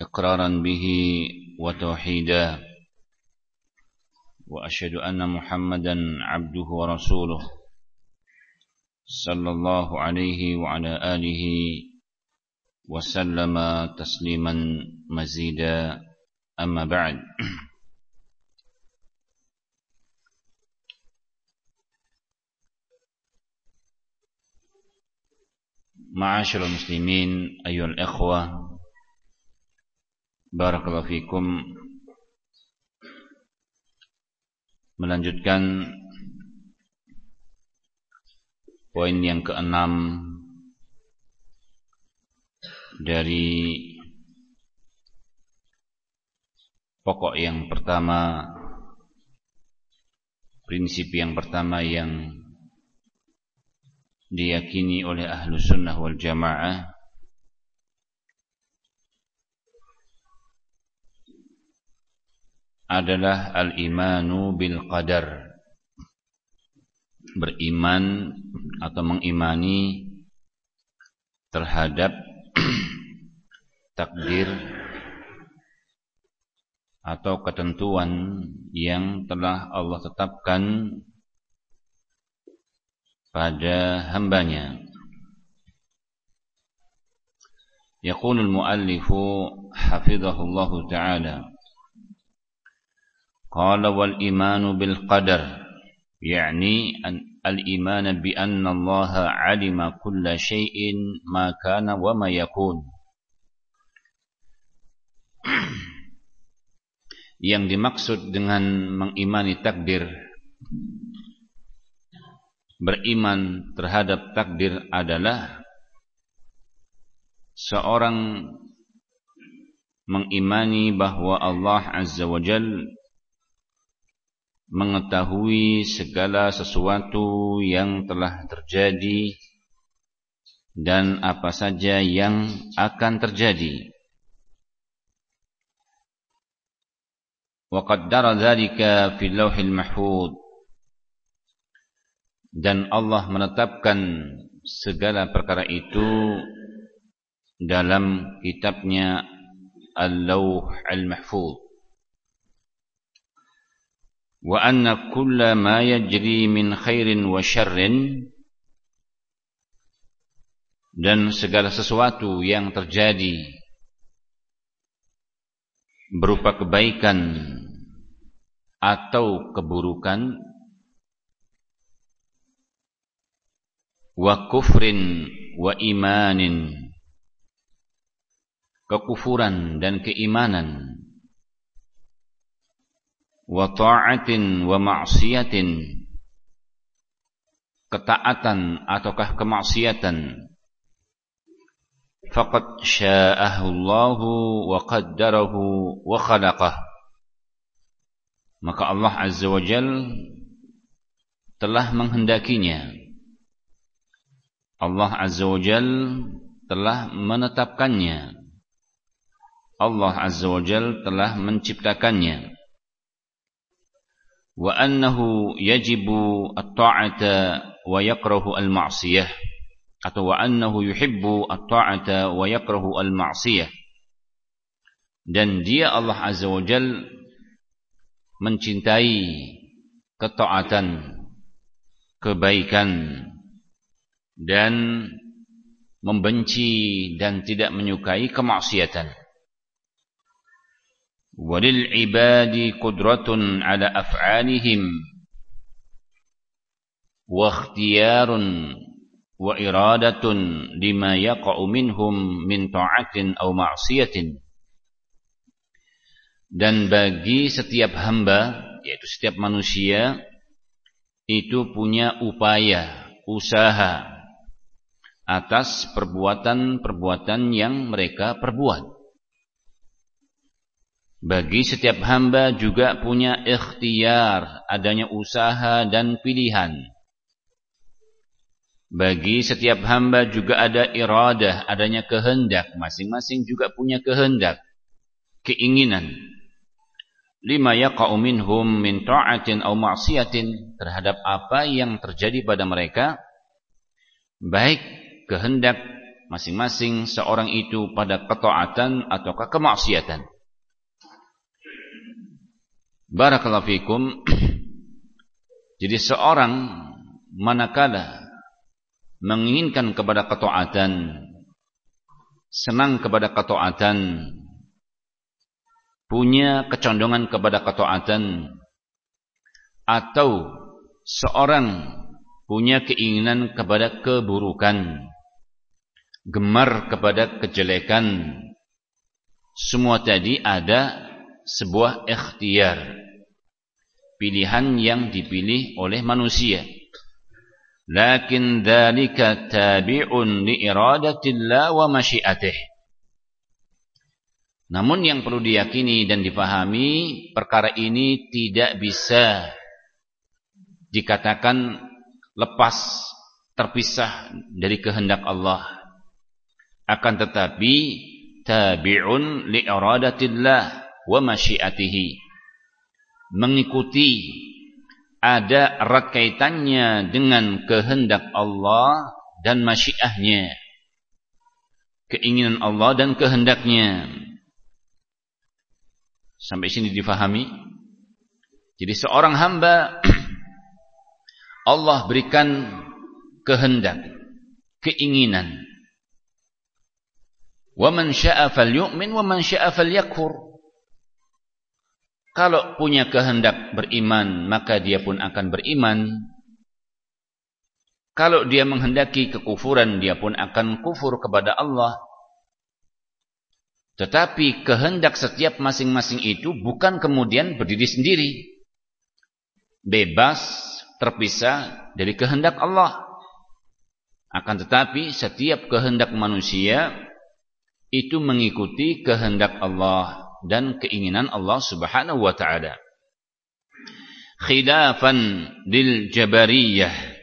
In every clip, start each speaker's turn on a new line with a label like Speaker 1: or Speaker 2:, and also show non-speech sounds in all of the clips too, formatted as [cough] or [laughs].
Speaker 1: إقرارا به وتوحيدا. وأشهد أن محمدا عبده ورسوله صلى الله عليه وعلى آله وسلم تسليما مزيدا. أما بعد معاشر المسلمين أيها الإخوة Barakallahu fikum. Melanjutkan Poin yang keenam Dari Pokok yang pertama Prinsip yang pertama yang Diyakini oleh ahlu sunnah wal jamaah adalah al-imanu bil qadar. Beriman atau mengimani terhadap [clears throat] takdir atau ketentuan yang telah Allah tetapkan pada hambanya. Yaqulul muallifu hafizahullahu ta'ala قال والإيمان بالقدر يعني qadar yakni al-iman bi anna Allah 'alima kulla syai'in. [clears throat] Yang dimaksud dengan mengimani takdir beriman terhadap takdir adalah seorang mengimani bahwa Allah Azza wa Jalla mengetahui segala sesuatu yang telah terjadi dan apa saja yang akan terjadi. Qaddara dzalika fil lauhil mahfuz dan Allah menetapkan segala perkara itu dalam kitabnya Al-Lauh Al-Mahfuz wa anna kulla ma yajri min khairin wa syarrin. Dan segala sesuatu yang terjadi berupa kebaikan atau keburukan. Wa kufrin wa imanin. Kekufuran dan keimanan wa ta'atin wa ma'siyatin. Ketaatan ataukah kemaksiatan? Faqad sya'ahu Allahu wa qaddarahu wa khalaqah. Maka Allah azza wa jal telah menghendakinya. Allah azza wa jal telah menetapkannya. Allah azza wa jal telah menciptakannya yajibu at-ta'ata wa yakrahu al-ma'siyah atau yuhibbu at-ta'ata wa yakrahu al-ma'siyah dan dia Allah azza wa jal mencintai ketaatan kebaikan dan membenci dan tidak menyukai kemaksiatan وللعباد قدرة على أفعالهم واختيار وإرادة لما يقع منهم من طاعة أو معصية dan bagi setiap hamba yaitu setiap manusia itu punya upaya usaha atas perbuatan-perbuatan yang mereka perbuat Bagi setiap hamba juga punya ikhtiar, adanya usaha dan pilihan. Bagi setiap hamba juga ada iradah, adanya kehendak. Masing-masing juga punya kehendak, keinginan. Lima yaqa'u minhum min ta'atin aw ma'siyatin terhadap apa yang terjadi pada mereka baik kehendak masing-masing seorang itu pada ketaatan ataukah kemaksiatan. Barakallahu fikum. Jadi seorang manakala menginginkan kepada ketaatan, senang kepada ketaatan, punya kecondongan kepada ketaatan atau seorang punya keinginan kepada keburukan, gemar kepada kejelekan, semua tadi ada sebuah ikhtiar. Pilihan yang dipilih oleh manusia. Lakin dzalika tabi'un li iradatillah wa masyiatih. Namun yang perlu diyakini dan dipahami perkara ini tidak bisa dikatakan lepas terpisah dari kehendak Allah. Akan tetapi tabi'un li iradatillah wa masyiatihi. Mengikuti ada erat kaitannya dengan kehendak Allah dan masyiahnya. Keinginan Allah dan kehendaknya. Sampai sini difahami? Jadi seorang hamba [clears throat] Allah berikan kehendak keinginan. Wa man syaa'a falyu'min wa man syaa'a falyakfur kalau punya kehendak beriman, maka dia pun akan beriman. Kalau dia menghendaki kekufuran, dia pun akan kufur kepada Allah. Tetapi kehendak setiap masing-masing itu bukan kemudian berdiri sendiri. Bebas, terpisah dari kehendak Allah. Akan tetapi setiap kehendak manusia itu mengikuti kehendak Allah dan keinginan Allah Subhanahu wa taala. Khilafan lil Jabariyah.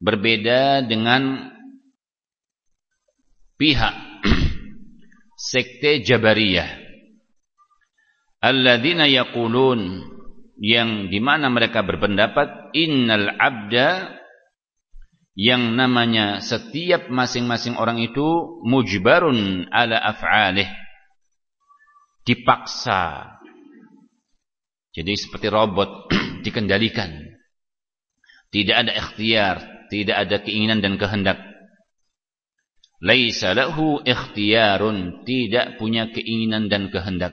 Speaker 1: Berbeda dengan pihak [clears throat] sekte Jabariyah. Alladzina yaqulun yang di mana mereka berpendapat innal abda yang namanya setiap masing-masing orang itu mujbarun ala af'alih dipaksa. Jadi seperti robot [clears throat] dikendalikan. Tidak ada ikhtiar, tidak ada keinginan dan kehendak. Laisa lahu ikhtiyarun, tidak punya keinginan dan kehendak.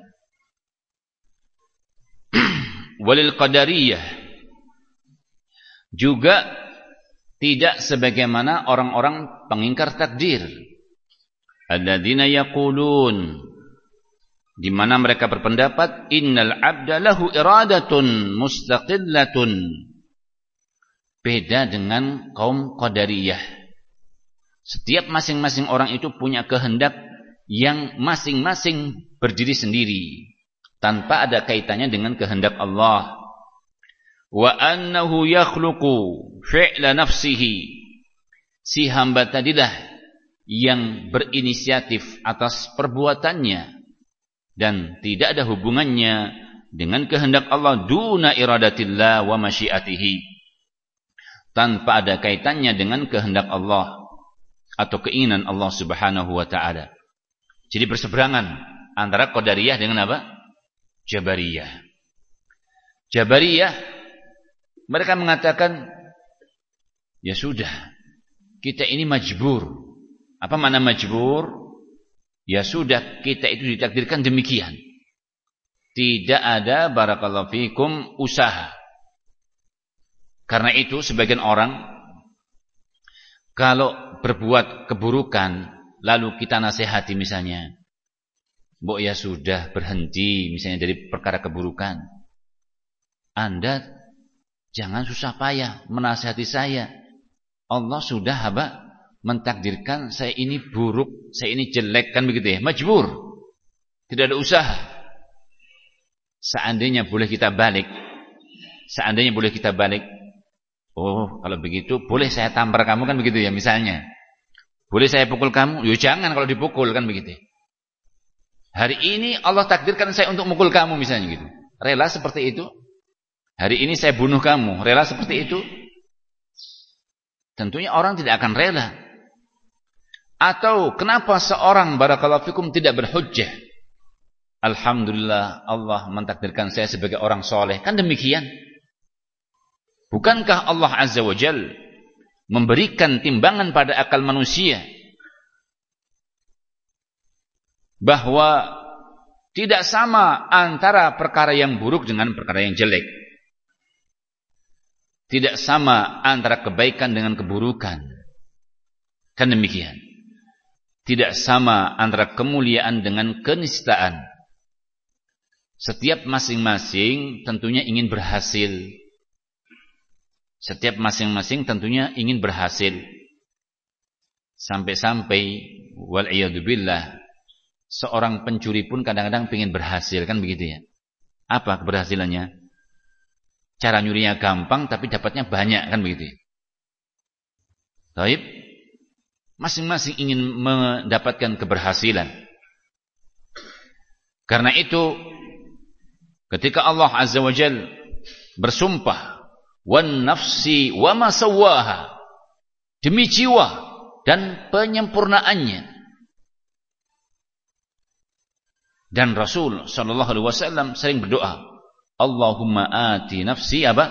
Speaker 1: [clears throat] Walil qadariyah juga tidak sebagaimana orang-orang pengingkar takdir. Alladzina yaqulun di mana mereka berpendapat innal abda lahu iradatun mustaqillatun. Beda dengan kaum qadariyah. Setiap masing-masing orang itu punya kehendak yang masing-masing berdiri sendiri tanpa ada kaitannya dengan kehendak Allah. Wa annahu yakhluqu fi'la nafsihi. Si hamba tadilah yang berinisiatif atas perbuatannya dan tidak ada hubungannya dengan kehendak Allah duna iradatillah wa masyiatihi tanpa ada kaitannya dengan kehendak Allah atau keinginan Allah Subhanahu wa taala. Jadi berseberangan antara Qadariyah dengan apa? Jabariyah. Jabariyah mereka mengatakan ya sudah kita ini majbur. Apa makna majbur? Ya sudah kita itu ditakdirkan demikian. Tidak ada barakallahu fikum usaha. Karena itu sebagian orang kalau berbuat keburukan lalu kita nasihati misalnya. Mbok ya sudah berhenti misalnya dari perkara keburukan. Anda jangan susah payah menasihati saya. Allah sudah apa? Mentakdirkan saya ini buruk, saya ini jelek kan begitu ya, majbur. Tidak ada usaha. seandainya boleh kita balik, seandainya boleh kita balik, oh kalau begitu boleh saya tampar kamu kan begitu ya misalnya. Boleh saya pukul kamu? Ya jangan kalau dipukul kan begitu. Hari ini Allah takdirkan saya untuk mukul kamu misalnya gitu. Rela seperti itu? Hari ini saya bunuh kamu, rela seperti itu? Tentunya orang tidak akan rela. Atau kenapa seorang barakallahu fikum tidak berhujjah? Alhamdulillah Allah mentakdirkan saya sebagai orang soleh. Kan demikian. Bukankah Allah Azza wa Jal memberikan timbangan pada akal manusia bahwa tidak sama antara perkara yang buruk dengan perkara yang jelek. Tidak sama antara kebaikan dengan keburukan. Kan demikian. Tidak sama antara kemuliaan dengan kenistaan. Setiap masing-masing tentunya ingin berhasil. Setiap masing-masing tentunya ingin berhasil. Sampai-sampai wal'iyadzubillah seorang pencuri pun kadang-kadang ingin berhasil kan begitu ya. Apa keberhasilannya? Cara nyurinya gampang tapi dapatnya banyak kan begitu. Taib. Masing-masing ingin mendapatkan keberhasilan. Karena itu ketika Allah Azza wa Jal bersumpah wan nafsi wa ma demi jiwa dan penyempurnaannya dan Rasul sallallahu alaihi wasallam sering berdoa Allahumma ati nafsi apa?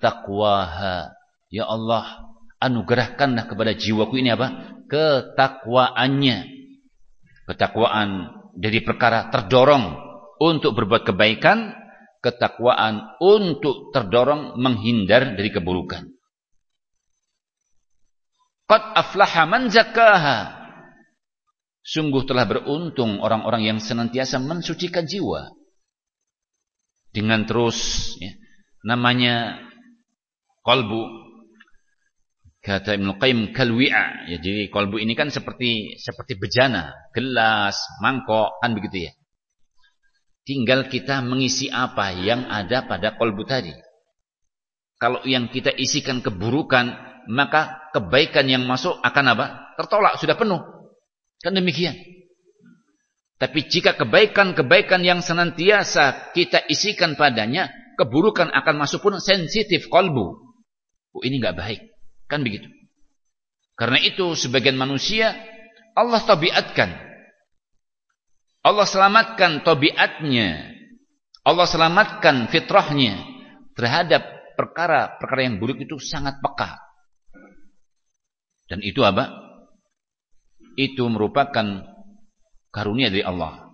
Speaker 1: Taqwaha. Ya Allah, anugerahkanlah kepada jiwaku ini apa? Ketakwaannya. Ketakwaan dari perkara terdorong untuk berbuat kebaikan, ketakwaan untuk terdorong menghindar dari keburukan. Qad aflaha man zakaha. Sungguh telah beruntung orang-orang yang senantiasa mensucikan jiwa dengan terus ya, namanya kolbu kata Ibnu Qayyim kalwi'a. Ya jadi kolbu ini kan seperti seperti bejana. Gelas mangkok kan begitu ya. Tinggal kita mengisi apa yang ada pada kolbu tadi. Kalau yang kita isikan keburukan maka kebaikan yang masuk akan apa? Tertolak sudah penuh. Kan demikian. Tapi jika kebaikan-kebaikan yang senantiasa kita isikan padanya, keburukan akan masuk pun sensitif kolbu. Oh, ini nggak baik. Kan begitu. Karena itu sebagian manusia Allah tabiatkan. Allah selamatkan tabiatnya. Allah selamatkan fitrahnya terhadap perkara-perkara yang buruk itu sangat peka. Dan itu apa? Itu merupakan karunia dari Allah.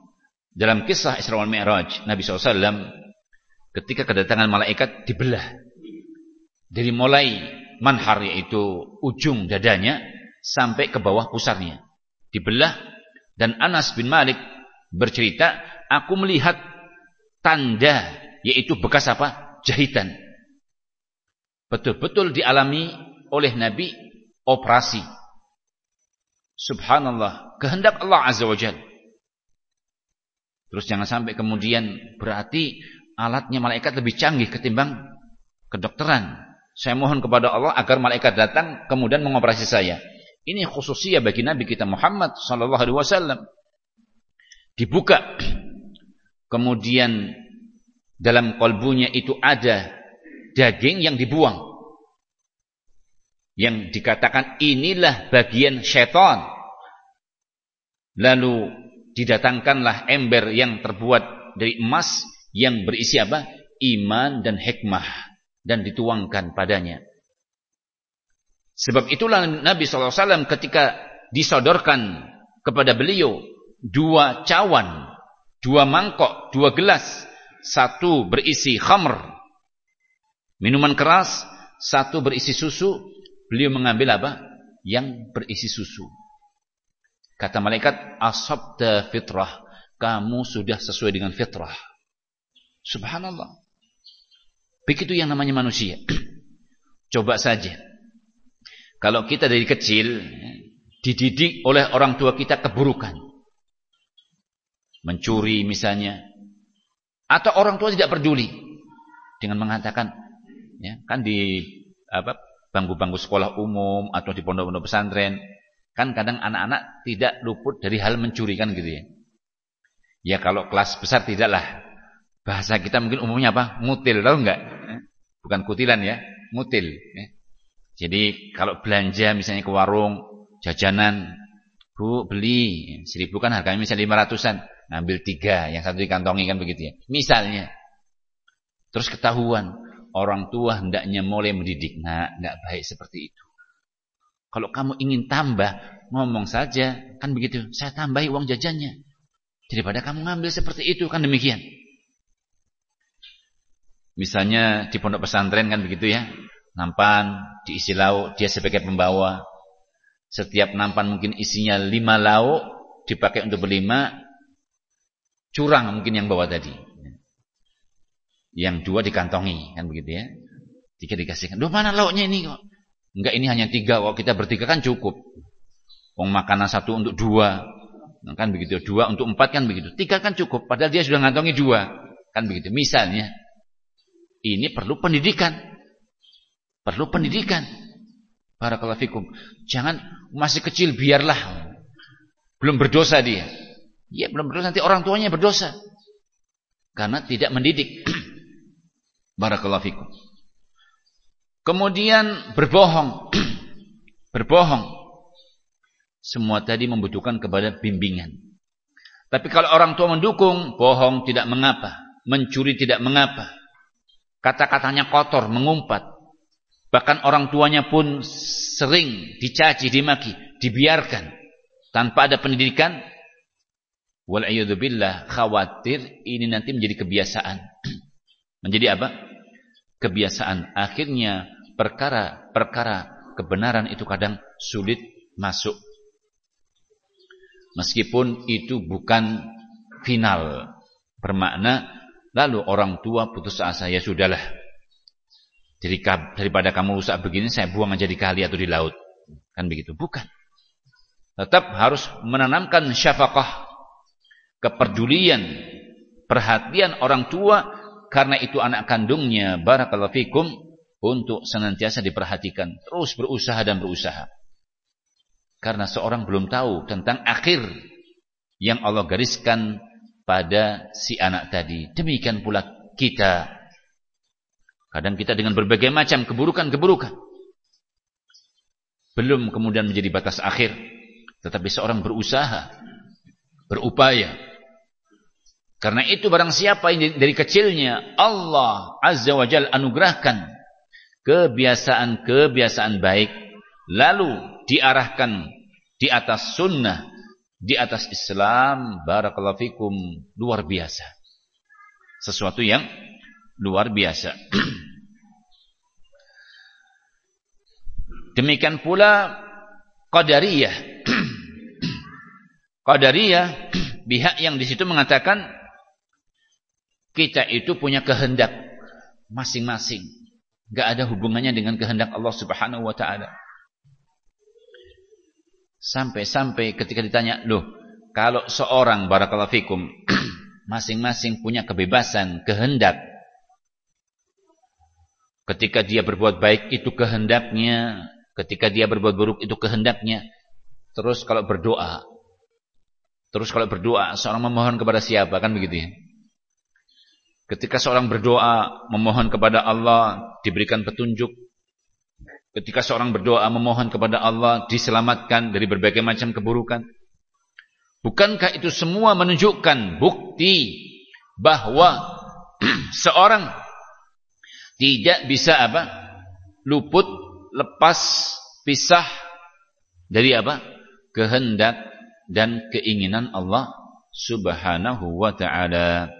Speaker 1: Dalam kisah Isra wal Mi'raj, Nabi SAW ketika kedatangan malaikat dibelah. Dari mulai manhar yaitu ujung dadanya sampai ke bawah pusarnya. Dibelah dan Anas bin Malik bercerita, aku melihat tanda yaitu bekas apa? Jahitan. Betul-betul dialami oleh Nabi operasi. Subhanallah, kehendak Allah Azza wa Jalla. Terus jangan sampai kemudian berarti alatnya malaikat lebih canggih ketimbang kedokteran. Saya mohon kepada Allah agar malaikat datang kemudian mengoperasi saya. Ini khususnya bagi Nabi kita Muhammad sallallahu alaihi wasallam. Dibuka. Kemudian dalam kolbunya itu ada daging yang dibuang. Yang dikatakan inilah bagian syaitan. Lalu didatangkanlah ember yang terbuat dari emas yang berisi apa? Iman dan hikmah dan dituangkan padanya. Sebab itulah Nabi SAW ketika disodorkan kepada beliau dua cawan, dua mangkok, dua gelas, satu berisi khamr, minuman keras, satu berisi susu, beliau mengambil apa? Yang berisi susu. Kata malaikat, asabda fitrah. Kamu sudah sesuai dengan fitrah. Subhanallah. Begitu yang namanya manusia. [clears throat] Coba saja. Kalau kita dari kecil dididik oleh orang tua kita keburukan. Mencuri misalnya. Atau orang tua tidak peduli dengan mengatakan ya, kan di bangku-bangku sekolah umum atau di pondok-pondok pesantren kan kadang anak-anak tidak luput dari hal mencuri kan gitu ya. Ya kalau kelas besar tidaklah. Bahasa kita mungkin umumnya apa? Mutil, tahu enggak? Bukan kutilan ya, mutil. Ya. Jadi kalau belanja misalnya ke warung, jajanan, Bu beli seribu kan harganya misalnya lima ratusan, ngambil tiga, yang satu dikantongi kan begitu ya. Misalnya, terus ketahuan orang tua hendaknya mulai mendidik, nah nggak baik seperti itu. Kalau kamu ingin tambah, ngomong saja, kan begitu. Saya tambahi uang jajannya. Daripada kamu ngambil seperti itu, kan demikian. Misalnya di pondok pesantren kan begitu ya. Nampan, diisi lauk, dia sebagai pembawa. Setiap nampan mungkin isinya lima lauk, dipakai untuk berlima, curang mungkin yang bawa tadi. Yang dua dikantongi, kan begitu ya. Tiga dikasihkan. Duh mana lauknya ini kok? Enggak ini hanya tiga, kok kita bertiga kan cukup. Wong makanan satu untuk dua, Nah, kan begitu. Dua untuk empat kan begitu. Tiga kan cukup. Padahal dia sudah ngantongi dua. Kan begitu. Misalnya. Ini perlu pendidikan. Perlu pendidikan. Barakallahu fikum. Jangan masih kecil biarlah. Belum berdosa dia. Ya belum berdosa. Nanti orang tuanya berdosa. Karena tidak mendidik. [clears throat] Barakallahu fikum. Kemudian berbohong. [clears throat] berbohong. Semua tadi membutuhkan kepada bimbingan. Tapi kalau orang tua mendukung, bohong tidak mengapa, mencuri tidak mengapa. Kata-katanya kotor, mengumpat. Bahkan orang tuanya pun sering dicaci, dimaki, dibiarkan. Tanpa ada pendidikan, Wal'ayyudubillah khawatir ini nanti menjadi kebiasaan. [clears throat] menjadi apa? Kebiasaan. Akhirnya perkara-perkara kebenaran itu kadang sulit masuk Meskipun itu bukan final. Bermakna lalu orang tua putus asa ya sudahlah. Jadi daripada kamu rusak begini saya buang aja di kali atau di laut. Kan begitu? Bukan. Tetap harus menanamkan syafaqah, kepedulian, perhatian orang tua karena itu anak kandungnya barakallahu fikum untuk senantiasa diperhatikan, terus berusaha dan berusaha. Karena seorang belum tahu tentang akhir yang Allah gariskan pada si anak tadi. Demikian pula kita. Kadang kita dengan berbagai macam keburukan-keburukan. Belum kemudian menjadi batas akhir. Tetapi seorang berusaha. Berupaya. Karena itu barang siapa yang dari kecilnya Allah Azza wa Jal anugerahkan kebiasaan-kebiasaan baik. Lalu diarahkan di atas sunnah, di atas Islam, barakallahu fikum, luar biasa. Sesuatu yang luar biasa. [clears throat] Demikian pula Qadariyah. [clears throat] Qadariyah [clears throat] pihak yang di situ mengatakan kita itu punya kehendak masing-masing. Gak ada hubungannya dengan kehendak Allah Subhanahu wa taala. Sampai-sampai ketika ditanya, loh, kalau seorang barakallahu fikum [clears throat] masing-masing punya kebebasan, kehendak. Ketika dia berbuat baik itu kehendaknya, ketika dia berbuat buruk itu kehendaknya. Terus kalau berdoa, terus kalau berdoa seorang memohon kepada siapa kan begitu ya? Ketika seorang berdoa memohon kepada Allah diberikan petunjuk, Ketika seorang berdoa memohon kepada Allah diselamatkan dari berbagai macam keburukan. Bukankah itu semua menunjukkan bukti bahwa [clears throat] seorang tidak bisa apa? luput, lepas, pisah dari apa? kehendak dan keinginan Allah Subhanahu wa taala.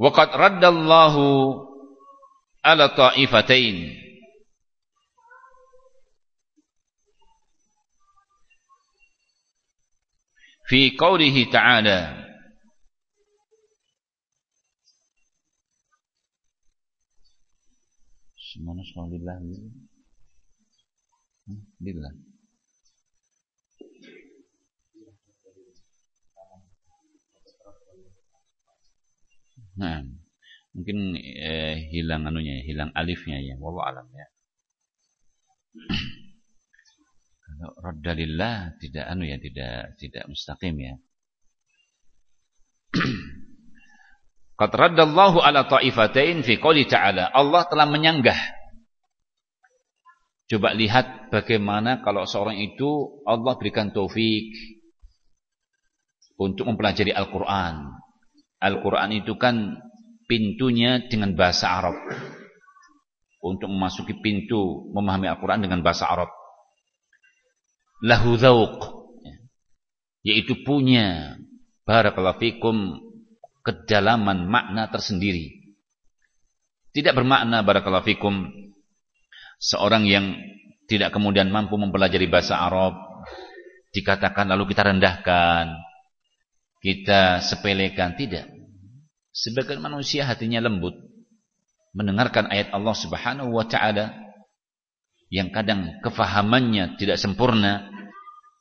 Speaker 1: Waqad raddallahu ala ta'ifatain fi qawlihi ta'ala. Semuanya soal billah. Billah Nah, mungkin eh, hilang anunya, hilang alifnya ya, wallah alam ya. Raddalillah tidak anu ya, tidak tidak mustaqim ya. [clears throat] Qad raddallahu ala ta'ifatain fi qouli ta'ala. Allah telah menyanggah. Coba lihat bagaimana kalau seorang itu Allah berikan taufik untuk mempelajari Al-Qur'an. Al-Qur'an itu kan pintunya dengan bahasa Arab. Untuk memasuki pintu memahami Al-Qur'an dengan bahasa Arab. Lahu dzauq. Yaitu punya barakallahu fikum kedalaman makna tersendiri. Tidak bermakna barakallahu fikum seorang yang tidak kemudian mampu mempelajari bahasa Arab dikatakan lalu kita rendahkan, kita sepelekan, tidak. Sebagai manusia hatinya lembut mendengarkan ayat Allah Subhanahu wa taala yang kadang kefahamannya tidak sempurna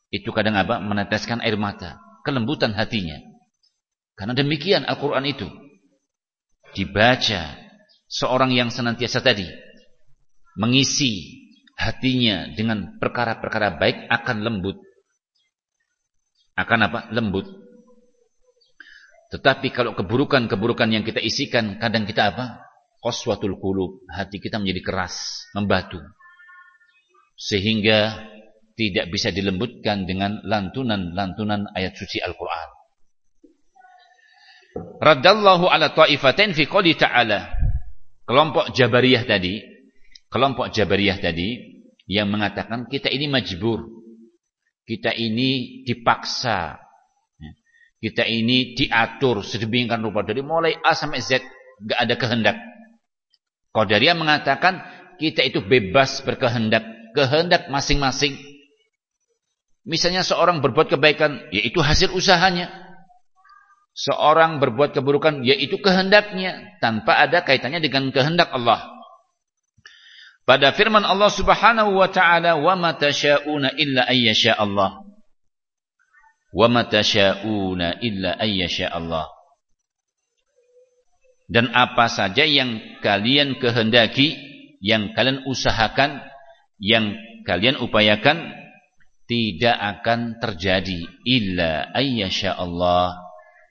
Speaker 1: itu kadang apa? meneteskan air mata, kelembutan hatinya. Karena demikian Al-Quran itu. Dibaca seorang yang senantiasa tadi. Mengisi hatinya dengan perkara-perkara baik akan lembut. Akan apa? Lembut. Tetapi kalau keburukan-keburukan yang kita isikan, kadang kita apa? Qaswatul qulub. Hati kita menjadi keras, membatu. Sehingga tidak bisa dilembutkan dengan lantunan-lantunan ayat suci Al-Quran. Raddallahu ala ta'ifatain fi qali ta'ala. Kelompok Jabariyah tadi, kelompok Jabariyah tadi yang mengatakan kita ini majbur. Kita ini dipaksa. Kita ini diatur sedemikian rupa dari mulai A sampai Z enggak ada kehendak. Qadariyah mengatakan kita itu bebas berkehendak, kehendak masing-masing. Misalnya seorang berbuat kebaikan, yaitu hasil usahanya seorang berbuat keburukan yaitu kehendaknya tanpa ada kaitannya dengan kehendak Allah. Pada firman Allah Subhanahu wa taala wa ma tasyauna illa ayyasha Allah. Wa ma tasyauna illa ayyasha Allah. Dan apa saja yang kalian kehendaki, yang kalian usahakan, yang kalian upayakan tidak akan terjadi illa ayyasha Allah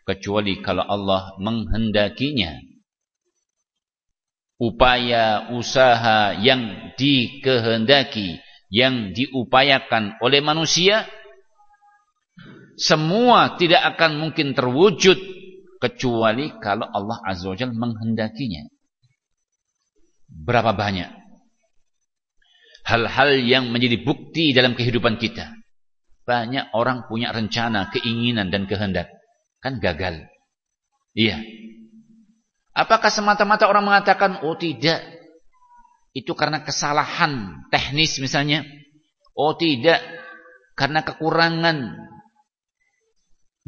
Speaker 1: kecuali kalau Allah menghendakinya. Upaya usaha yang dikehendaki, yang diupayakan oleh manusia, semua tidak akan mungkin terwujud kecuali kalau Allah Azza wa Jalla menghendakinya. Berapa banyak hal-hal yang menjadi bukti dalam kehidupan kita. Banyak orang punya rencana, keinginan dan kehendak kan gagal. Iya. Apakah semata-mata orang mengatakan, oh tidak, itu karena kesalahan teknis misalnya. Oh tidak, karena kekurangan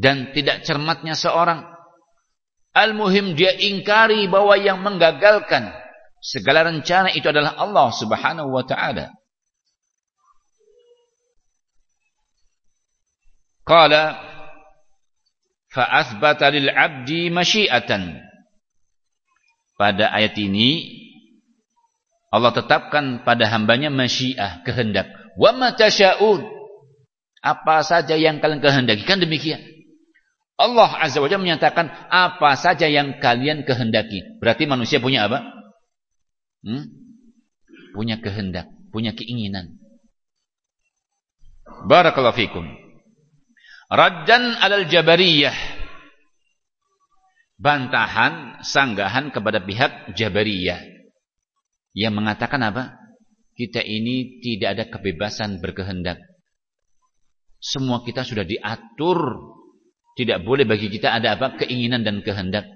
Speaker 1: dan tidak cermatnya seorang. Al-muhim dia ingkari bahwa yang menggagalkan segala rencana itu adalah Allah subhanahu wa ta'ala. Qala fa'athbata lil 'abdi masyiatan. Pada ayat ini Allah tetapkan pada hambanya masyiah, kehendak. Wa ma Apa saja yang kalian kehendaki kan demikian. Allah Azza wa Jalla menyatakan apa saja yang kalian kehendaki. Berarti manusia punya apa? Hmm? Punya kehendak, punya keinginan. Barakallahu fikum. Raddan alal Jabariyah. Bantahan, sanggahan kepada pihak Jabariyah. Yang mengatakan apa? Kita ini tidak ada kebebasan berkehendak. Semua kita sudah diatur. Tidak boleh bagi kita ada apa? Keinginan dan kehendak.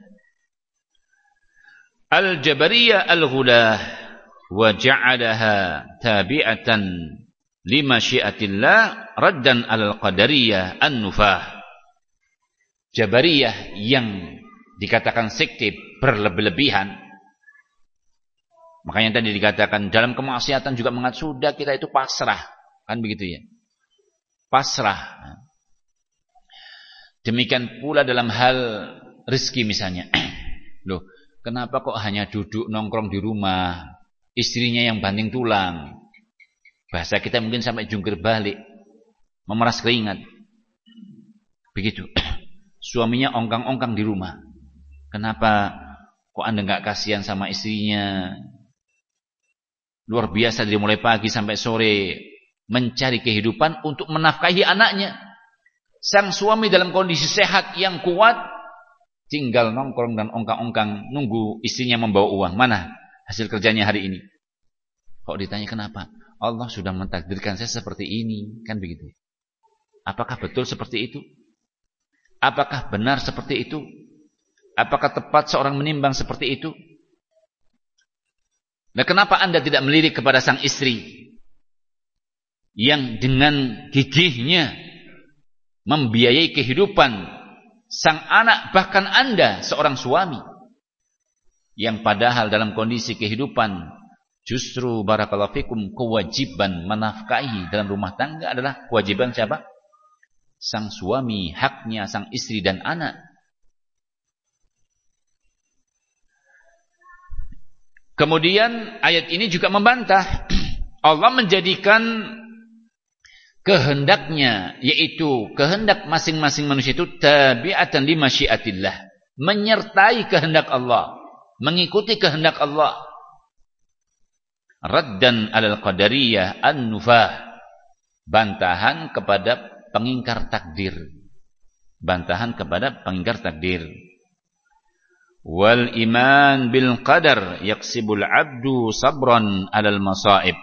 Speaker 1: Al-Jabariyah al-Ghulah wa ja'alaha tabi'atan lima syiatillah raddan alal qadariyah an-nufah. Jabariyah yang dikatakan sekte berlebih-lebihan. Makanya tadi dikatakan dalam kemaksiatan juga mengat sudah kita itu pasrah. Kan begitu ya. Pasrah. Demikian pula dalam hal rezeki misalnya. [clears throat] Loh, kenapa kok hanya duduk nongkrong di rumah? Istrinya yang banting tulang. Bahasa kita mungkin sampai jungkir balik. Memeras keringat. Begitu. [clears throat] Suaminya ongkang-ongkang di rumah. Kenapa kok anda nggak kasihan sama istrinya? Luar biasa dari mulai pagi sampai sore. Mencari kehidupan untuk menafkahi anaknya. Sang suami dalam kondisi sehat yang kuat tinggal nongkrong dan ongkang-ongkang nunggu istrinya membawa uang. Mana hasil kerjanya hari ini? Kok ditanya kenapa? Allah sudah mentakdirkan saya seperti ini, kan begitu. Apakah betul seperti itu? Apakah benar seperti itu? Apakah tepat seorang menimbang seperti itu? Nah, kenapa Anda tidak melirik kepada sang istri yang dengan gigihnya membiayai kehidupan sang anak bahkan Anda seorang suami yang padahal dalam kondisi kehidupan justru barakallahu fikum kewajiban menafkahi dalam rumah tangga adalah kewajiban siapa? Sang suami, haknya sang istri dan anak. Kemudian ayat ini juga membantah [clears throat] Allah menjadikan kehendaknya yaitu kehendak masing-masing manusia itu tabi'atan li masyiatillah. Menyertai kehendak Allah. Mengikuti kehendak Allah. Raddan alal qadariyah an-nufah. Bantahan kepada pengingkar takdir. Bantahan kepada pengingkar takdir. Wal iman bil qadar yaksibul abdu sabran alal masaib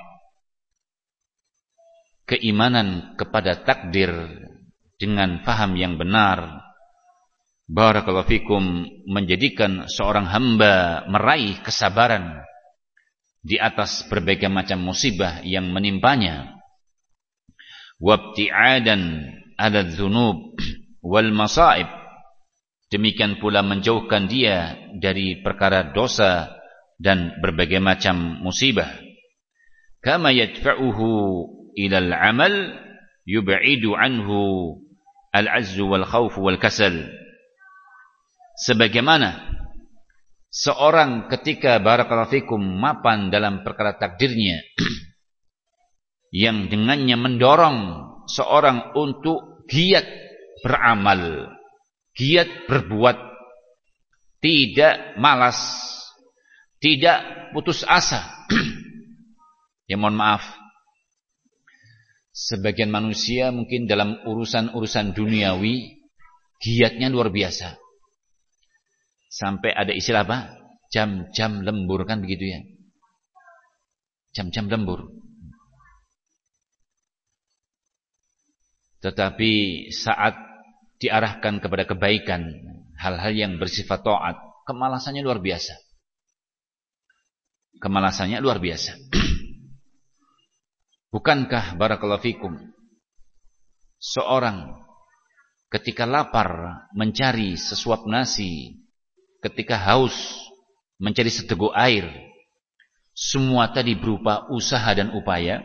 Speaker 1: keimanan kepada takdir dengan faham yang benar. Barakallahu fikum menjadikan seorang hamba meraih kesabaran di atas berbagai macam musibah yang menimpanya. Wabti'adan ala dzunub wal masaib. Demikian pula menjauhkan dia dari perkara dosa dan berbagai macam musibah. Kama yadfa'uhu ilal amal yub'idu anhu al-azzu wal sebagaimana seorang ketika barakallahu fikum mapan dalam perkara takdirnya [clears throat] yang dengannya mendorong seorang untuk giat beramal giat berbuat tidak malas tidak putus asa. [clears throat] Ya mohon maaf Sebagian manusia mungkin dalam urusan-urusan duniawi giatnya luar biasa. Sampai ada istilah apa? Jam-jam lembur kan begitu ya. Jam-jam lembur. Tetapi saat diarahkan kepada kebaikan, hal-hal yang bersifat taat, kemalasannya luar biasa. Kemalasannya luar biasa. [clears throat] Bukankah barakallahu fikum seorang ketika lapar mencari sesuap nasi, ketika haus mencari seteguk air, semua tadi berupa usaha dan upaya.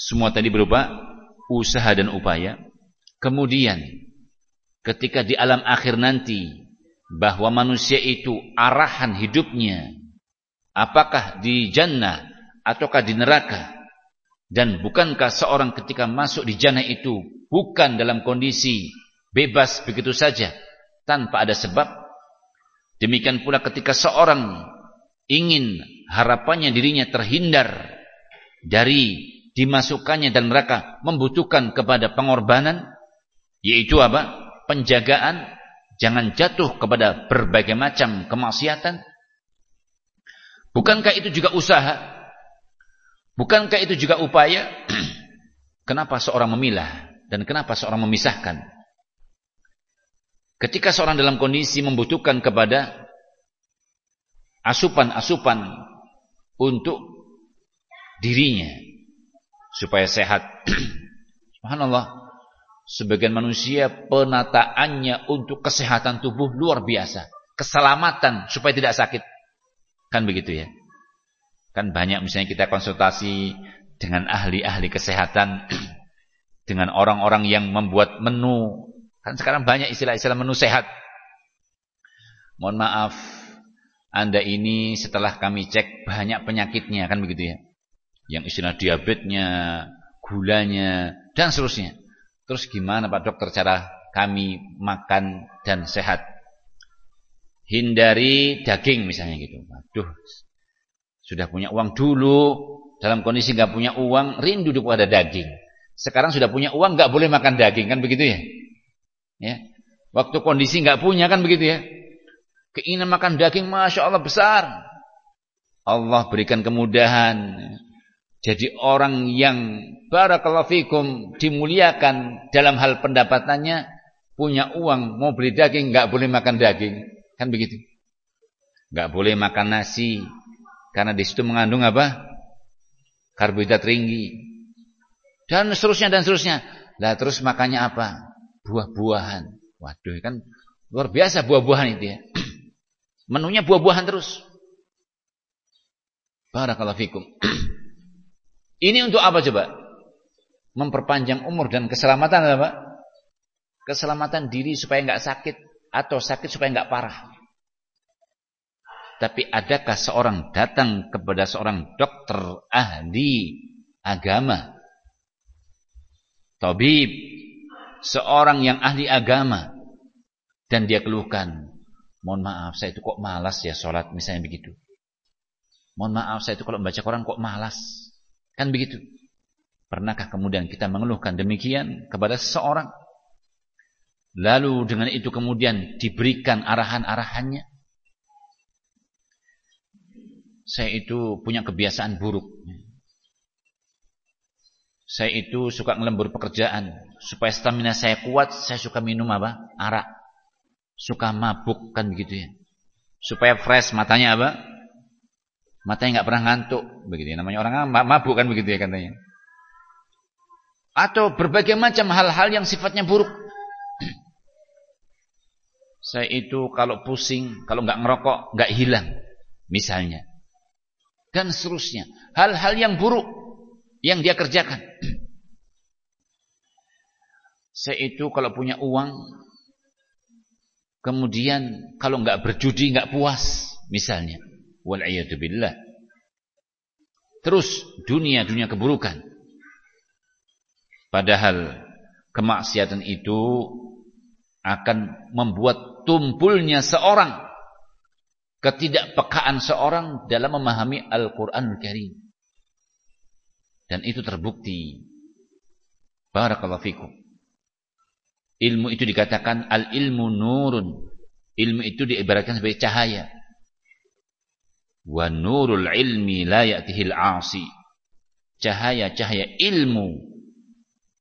Speaker 1: Semua tadi berupa usaha dan upaya. Kemudian ketika di alam akhir nanti bahwa manusia itu arahan hidupnya apakah di jannah ataukah di neraka dan bukankah seorang ketika masuk di jannah itu bukan dalam kondisi bebas begitu saja tanpa ada sebab? Demikian pula ketika seorang ingin harapannya dirinya terhindar dari dimasukkannya dan mereka membutuhkan kepada pengorbanan yaitu apa? penjagaan jangan jatuh kepada berbagai macam kemaksiatan. Bukankah itu juga usaha? Bukankah itu juga upaya? [clears throat] kenapa seorang memilah dan kenapa seorang memisahkan? Ketika seorang dalam kondisi membutuhkan kepada asupan-asupan untuk dirinya supaya sehat. [clears throat] Subhanallah. Sebagian manusia penataannya untuk kesehatan tubuh luar biasa. Keselamatan supaya tidak sakit. Kan begitu ya. Kan banyak misalnya kita konsultasi dengan ahli-ahli kesehatan, [clears throat] dengan orang-orang yang membuat menu. Kan sekarang banyak istilah-istilah menu sehat. Mohon maaf, Anda ini setelah kami cek banyak penyakitnya kan begitu ya. Yang istilah diabetesnya, gulanya dan seterusnya. Terus gimana Pak Dokter cara kami makan dan sehat? Hindari daging misalnya gitu. Waduh. Sudah punya uang dulu, dalam kondisi nggak punya uang, rindu kepada daging. Sekarang sudah punya uang nggak boleh makan daging kan begitu ya? Ya. Waktu kondisi nggak punya kan begitu ya? Keinginan makan daging Masya Allah besar. Allah berikan kemudahan. Jadi orang yang barakallahu fikum dimuliakan dalam hal pendapatannya punya uang mau beli daging nggak boleh makan daging kan begitu nggak boleh makan nasi karena di situ mengandung apa? Karbohidrat tinggi. Dan seterusnya dan seterusnya. Lah terus makannya apa? Buah-buahan. Waduh kan luar biasa buah-buahan itu ya. [clears throat] Menunya buah-buahan terus. Barakallahu fikum. [clears throat] Ini untuk apa coba? Memperpanjang umur dan keselamatan apa? Keselamatan diri supaya nggak sakit atau sakit supaya nggak parah. Tapi adakah seorang datang kepada seorang dokter ahli agama, tabib, seorang yang ahli agama, dan dia keluhkan, mohon maaf saya itu kok malas ya sholat, misalnya begitu. Mohon maaf saya itu kalau membaca Quran kok malas, kan begitu. Pernahkah kemudian kita mengeluhkan demikian kepada seseorang? Lalu dengan itu kemudian diberikan arahan-arahannya. Saya itu punya kebiasaan buruk. Saya itu suka ngelembur pekerjaan. Supaya stamina saya kuat, saya suka minum apa? Arak. Suka mabuk, kan begitu ya. Supaya fresh matanya apa? Matanya nggak pernah ngantuk. Begitu ya. Namanya orang mabuk kan begitu ya katanya. Atau berbagai macam hal-hal yang sifatnya buruk. Saya itu kalau pusing, kalau nggak ngerokok, nggak hilang. Misalnya. Dan seterusnya. Hal-hal yang buruk yang dia kerjakan. Saya itu kalau punya uang, kemudian kalau nggak berjudi, nggak puas. Misalnya. Wal'iyatubillah. Terus dunia, dunia keburukan. Padahal kemaksiatan itu akan membuat tumpulnya seorang ketidakpekaan seorang dalam memahami Al-Qur'anul Karim. Dan itu terbukti. Barakallahu fikum. Ilmu itu dikatakan al-ilmu nurun. Ilmu itu diibaratkan sebagai cahaya. Wa nurul ilmi la ya'tihil 'asi. Cahaya-cahaya ilmu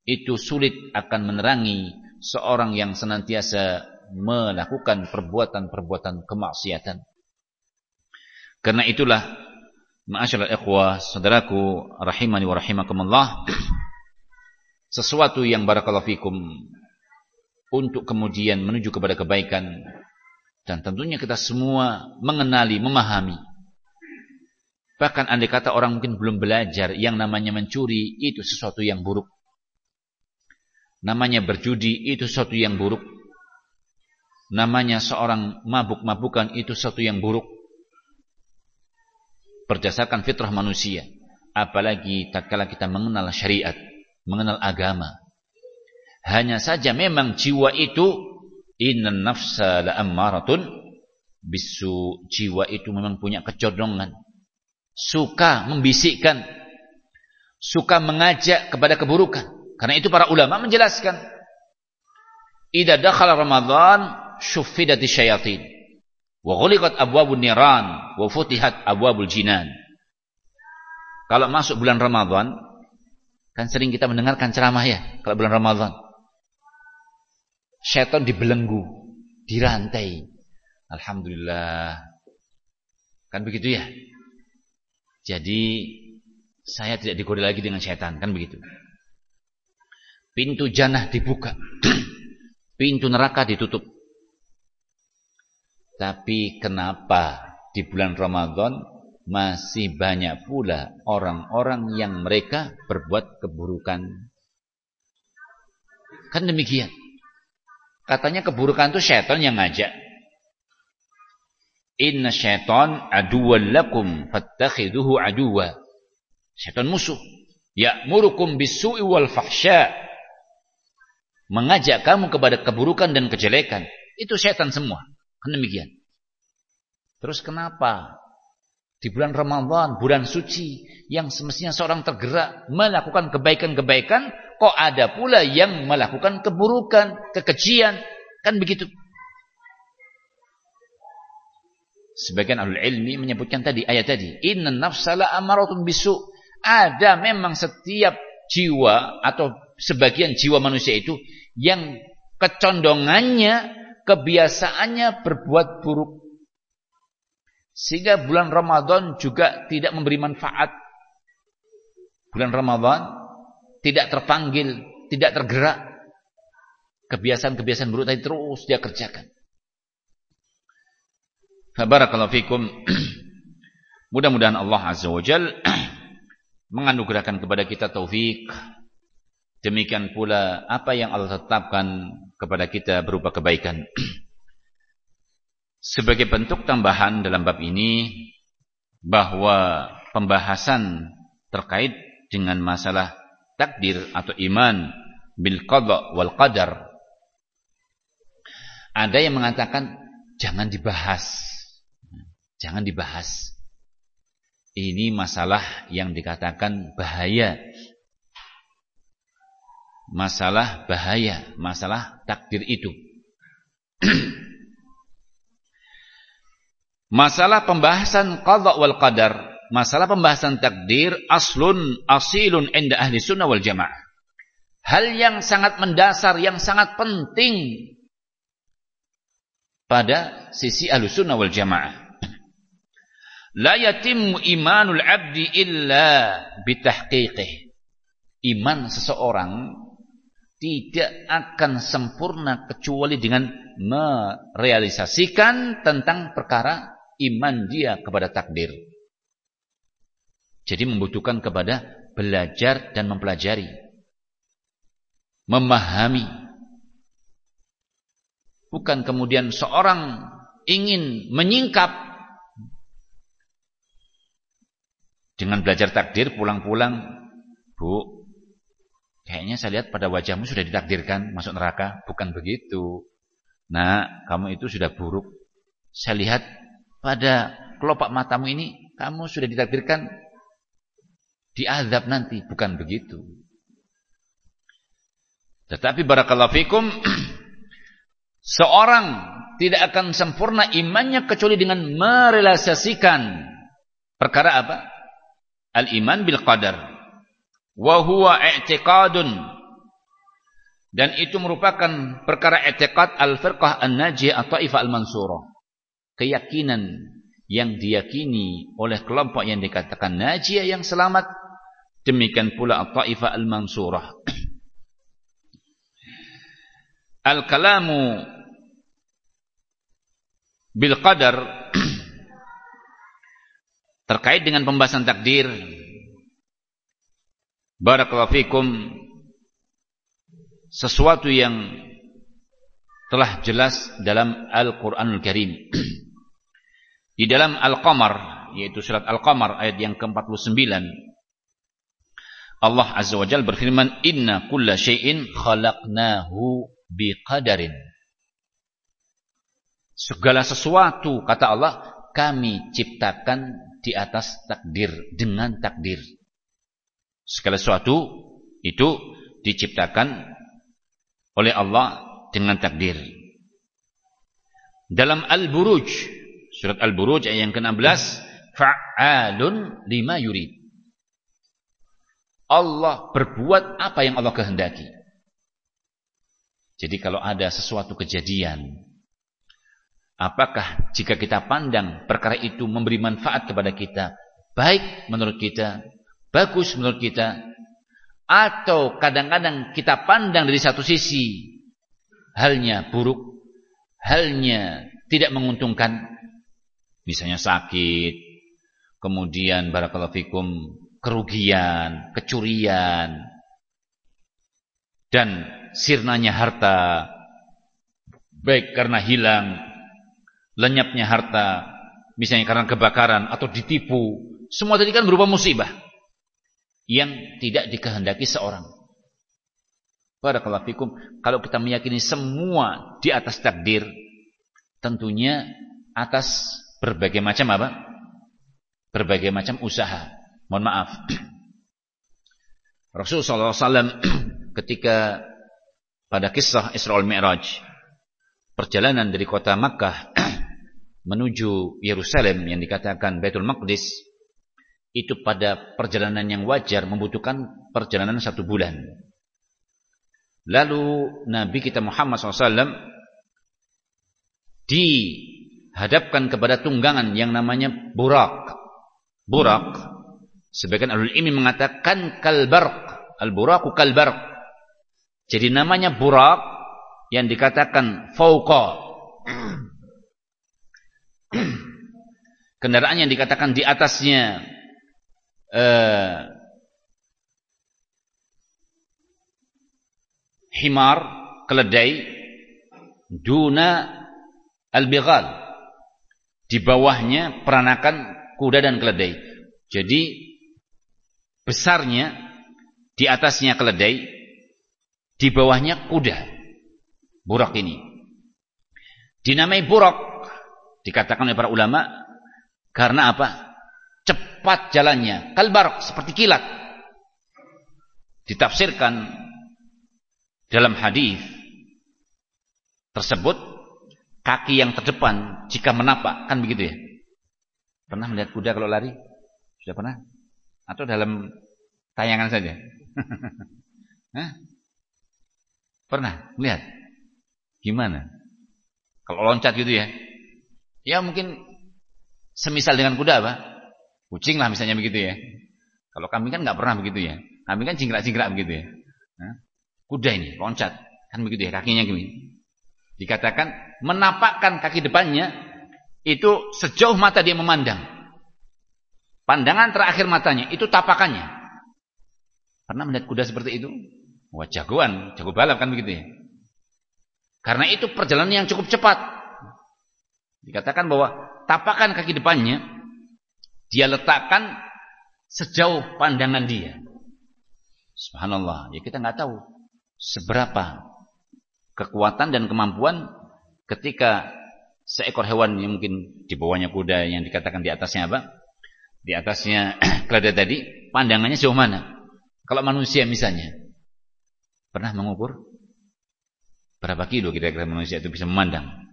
Speaker 1: itu sulit akan menerangi seorang yang senantiasa melakukan perbuatan-perbuatan kemaksiatan. Karena itulah ma'asyiral ikhwah, saudaraku rahimani wa rahimakumullah, sesuatu yang barakallahu fikum untuk kemudian menuju kepada kebaikan dan tentunya kita semua mengenali, memahami. Bahkan andai kata orang mungkin belum belajar yang namanya mencuri itu sesuatu yang buruk. Namanya berjudi itu sesuatu yang buruk namanya seorang mabuk-mabukan itu sesuatu yang buruk berdasarkan fitrah manusia. Apalagi tatkala kita mengenal syariat mengenal agama. Hanya saja memang jiwa itu innan nafsa la'ammaratun bisu jiwa itu memang punya kecondongan suka membisikkan suka mengajak kepada keburukan. Karena itu para ulama menjelaskan idza dakhala ramadan syuffidati syayatin wa ghuliqat abwabun niran wa futihat abwabul jinan. Kalau masuk bulan Ramadan kan sering kita mendengarkan ceramah ya kalau bulan Ramadan. Syaitan dibelenggu dirantai. Alhamdulillah. Kan begitu ya? Jadi saya tidak digoda lagi dengan syaitan kan begitu? Pintu jannah dibuka. [clears throat] Pintu neraka ditutup tapi kenapa di bulan Ramadan masih banyak pula orang-orang yang mereka berbuat keburukan? Kan demikian. Katanya keburukan itu setan yang ngajak. Inna syaitan aduwwan lakum fattakhiduhu aduwa. Syaitan musuh. Ya'murukum bisu'i wal fahsya. Mengajak kamu kepada keburukan dan kejelekan. Itu syaitan semua. Kan demikian. Terus kenapa di bulan Ramadan, bulan suci, yang semestinya seorang tergerak melakukan kebaikan-kebaikan, kok ada pula yang melakukan keburukan, kekejian, kan begitu. Sebagian ahli ilmi menyebutkan tadi ayat tadi, inna nafsala amaratun bisu. Ada memang setiap jiwa atau sebagian jiwa manusia itu yang kecondongannya, kebiasaannya berbuat buruk. Sehingga bulan Ramadan juga tidak memberi manfaat. Bulan Ramadan tidak terpanggil, tidak tergerak. Kebiasaan-kebiasaan buruk tadi terus dia kerjakan. Barakallahu fikum. [clears throat] Mudah-mudahan Allah Azza wa Jal [clears throat] menganugerahkan kepada kita taufik. Demikian pula apa yang Allah tetapkan kepada kita berupa kebaikan. [clears throat] Sebagai bentuk tambahan dalam bab ini bahwa pembahasan terkait dengan masalah takdir atau iman bil qada wal qadar ada yang mengatakan jangan dibahas. Jangan dibahas. Ini masalah yang dikatakan bahaya. Masalah bahaya, masalah takdir itu. [clears throat] Masalah pembahasan qadha wal qadar, masalah pembahasan takdir aslun asilun inda ahli sunnah wal jamaah. Hal yang sangat mendasar, yang sangat penting pada sisi ahli sunnah wal jamaah. [clears throat] La yatimmu imanul abdi illa bitahqiqih. Iman seseorang tidak akan sempurna kecuali dengan merealisasikan tentang perkara iman dia kepada takdir. Jadi membutuhkan kepada belajar dan mempelajari. Memahami. Bukan kemudian seorang ingin menyingkap dengan belajar takdir pulang-pulang, Bu, kayaknya saya lihat pada wajahmu sudah ditakdirkan masuk neraka. Bukan begitu. Nah, kamu itu sudah buruk. Saya lihat pada kelopak matamu ini kamu sudah ditakdirkan diazab nanti, bukan begitu. Tetapi barakallahu fikum [clears throat] seorang tidak akan sempurna imannya kecuali dengan merealisasikan perkara apa? Al-iman bil qadar. Wa huwa i'tiqadun. Dan itu merupakan perkara i'tiqad al-firqah an-najiyah atau ifa al-mansurah. Keyakinan yang diyakini oleh kelompok yang dikatakan najiyah yang selamat. Demikian pula at-taifah al-mansurah. [clears throat] Al-kalamu bil qadar [clears throat] terkait dengan pembahasan takdir barakallahu fikum sesuatu yang telah jelas dalam Al-Qur'anul Karim Di dalam Al-Qamar, yaitu surat Al-Qamar ayat yang ke-49, Allah Azza wa Jalla berfirman, "Inna kulla syai'in khalaqnahu biqadarin." Segala sesuatu kata Allah kami ciptakan di atas takdir dengan takdir. Segala sesuatu itu diciptakan oleh Allah dengan takdir. Dalam Al-Buruj Surat Al-Buruj ayat yang ke-16, fa'alun lima yurid. Allah berbuat apa yang Allah kehendaki. Jadi kalau ada sesuatu kejadian, apakah jika kita pandang perkara itu memberi manfaat kepada kita, baik menurut kita, bagus menurut kita, atau kadang-kadang kita pandang dari satu sisi, halnya buruk, halnya tidak menguntungkan, misalnya sakit, kemudian barakallahu fikum kerugian, kecurian, dan sirnanya harta, baik karena hilang, lenyapnya harta, misalnya karena kebakaran atau ditipu, semua tadi kan berupa musibah yang tidak dikehendaki seorang. Barakallahu fikum, kalau kita meyakini semua di atas takdir, tentunya atas berbagai macam apa? Berbagai macam usaha. Mohon maaf. [clears throat] Rasulullah SAW [clears throat] ketika pada kisah Isra Mi'raj perjalanan dari kota Makkah [clears throat] menuju Yerusalem yang dikatakan Baitul Maqdis itu pada perjalanan yang wajar membutuhkan perjalanan satu bulan. Lalu Nabi kita Muhammad SAW dihadapkan kepada tunggangan yang namanya burak. Burak, sebagian alul ilmi mengatakan kalbarq. Al-buraku kalbarq. Jadi namanya burak yang dikatakan fauqa. [clears throat] Kendaraan yang dikatakan di atasnya uh, himar, keledai, duna al-bighal. Di bawahnya peranakan kuda dan keledai. Jadi besarnya di atasnya keledai, di bawahnya kuda. Burak ini. Dinamai burak dikatakan oleh para ulama karena apa? Cepat jalannya, kalbar seperti kilat. Ditafsirkan dalam hadis tersebut kaki yang terdepan jika menapak kan begitu ya. Pernah melihat kuda kalau lari? Sudah pernah? Atau dalam tayangan saja? [laughs] Pernah melihat? Gimana? Kalau loncat gitu ya? Ya mungkin semisal dengan kuda apa? Kucing lah misalnya begitu ya. Kalau kambing kan nggak pernah begitu ya. Kambing kan jingkrak-jingkrak begitu ya. Kuda ini loncat kan begitu ya kakinya gini. Dikatakan menapakkan kaki depannya itu sejauh mata dia memandang. Pandangan terakhir matanya itu tapakannya. Pernah melihat kuda seperti itu? Wah jagoan, jago balap kan begitu ya. Karena itu perjalanan yang cukup cepat. Dikatakan bahwa tapakan kaki depannya dia letakkan sejauh pandangan dia. Subhanallah. Ya kita nggak tahu seberapa kekuatan dan kemampuan ketika seekor hewan yang mungkin di bawahnya kuda yang dikatakan di atasnya apa? Di atasnya [clears throat] keledai tadi, pandangannya sejauh mana? Kalau manusia misalnya pernah mengukur berapa kilo kira-kira manusia itu bisa memandang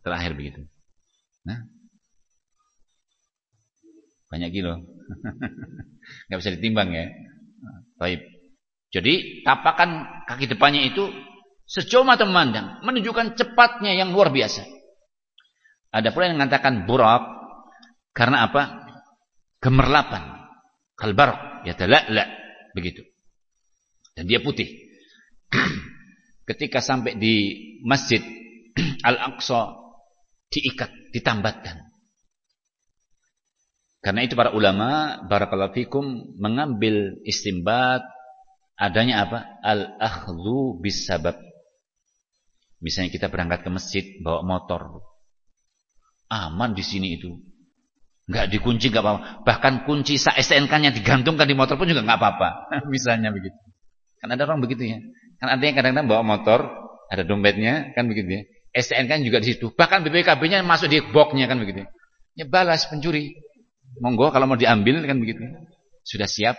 Speaker 1: terakhir begitu. Nah, banyak kilo. [laughs] nggak bisa ditimbang ya. Baik. Jadi tapakan kaki depannya itu sejauh mata memandang, menunjukkan cepatnya yang luar biasa. Ada pula yang mengatakan burak karena apa? Gemerlapan. Kalbar ya talala begitu. Dan dia putih. [clears throat] Ketika sampai di Masjid [clears throat] Al-Aqsa diikat, ditambatkan. Karena itu para ulama barakallahu fikum mengambil istimbat adanya apa? Al-akhdhu bisabab. Misalnya kita berangkat ke masjid bawa motor. Aman di sini itu. Enggak dikunci enggak apa-apa. Bahkan kunci STNK-nya digantungkan di motor pun juga enggak apa-apa. [laughs] Misalnya begitu. Kan ada orang begitu ya. Kan artinya kadang-kadang bawa motor, ada dompetnya, kan begitu ya. STNK juga di situ. Bahkan BPKB-nya masuk di boxnya kan begitu. Ya balas pencuri. Monggo kalau mau diambil kan begitu. Sudah siap?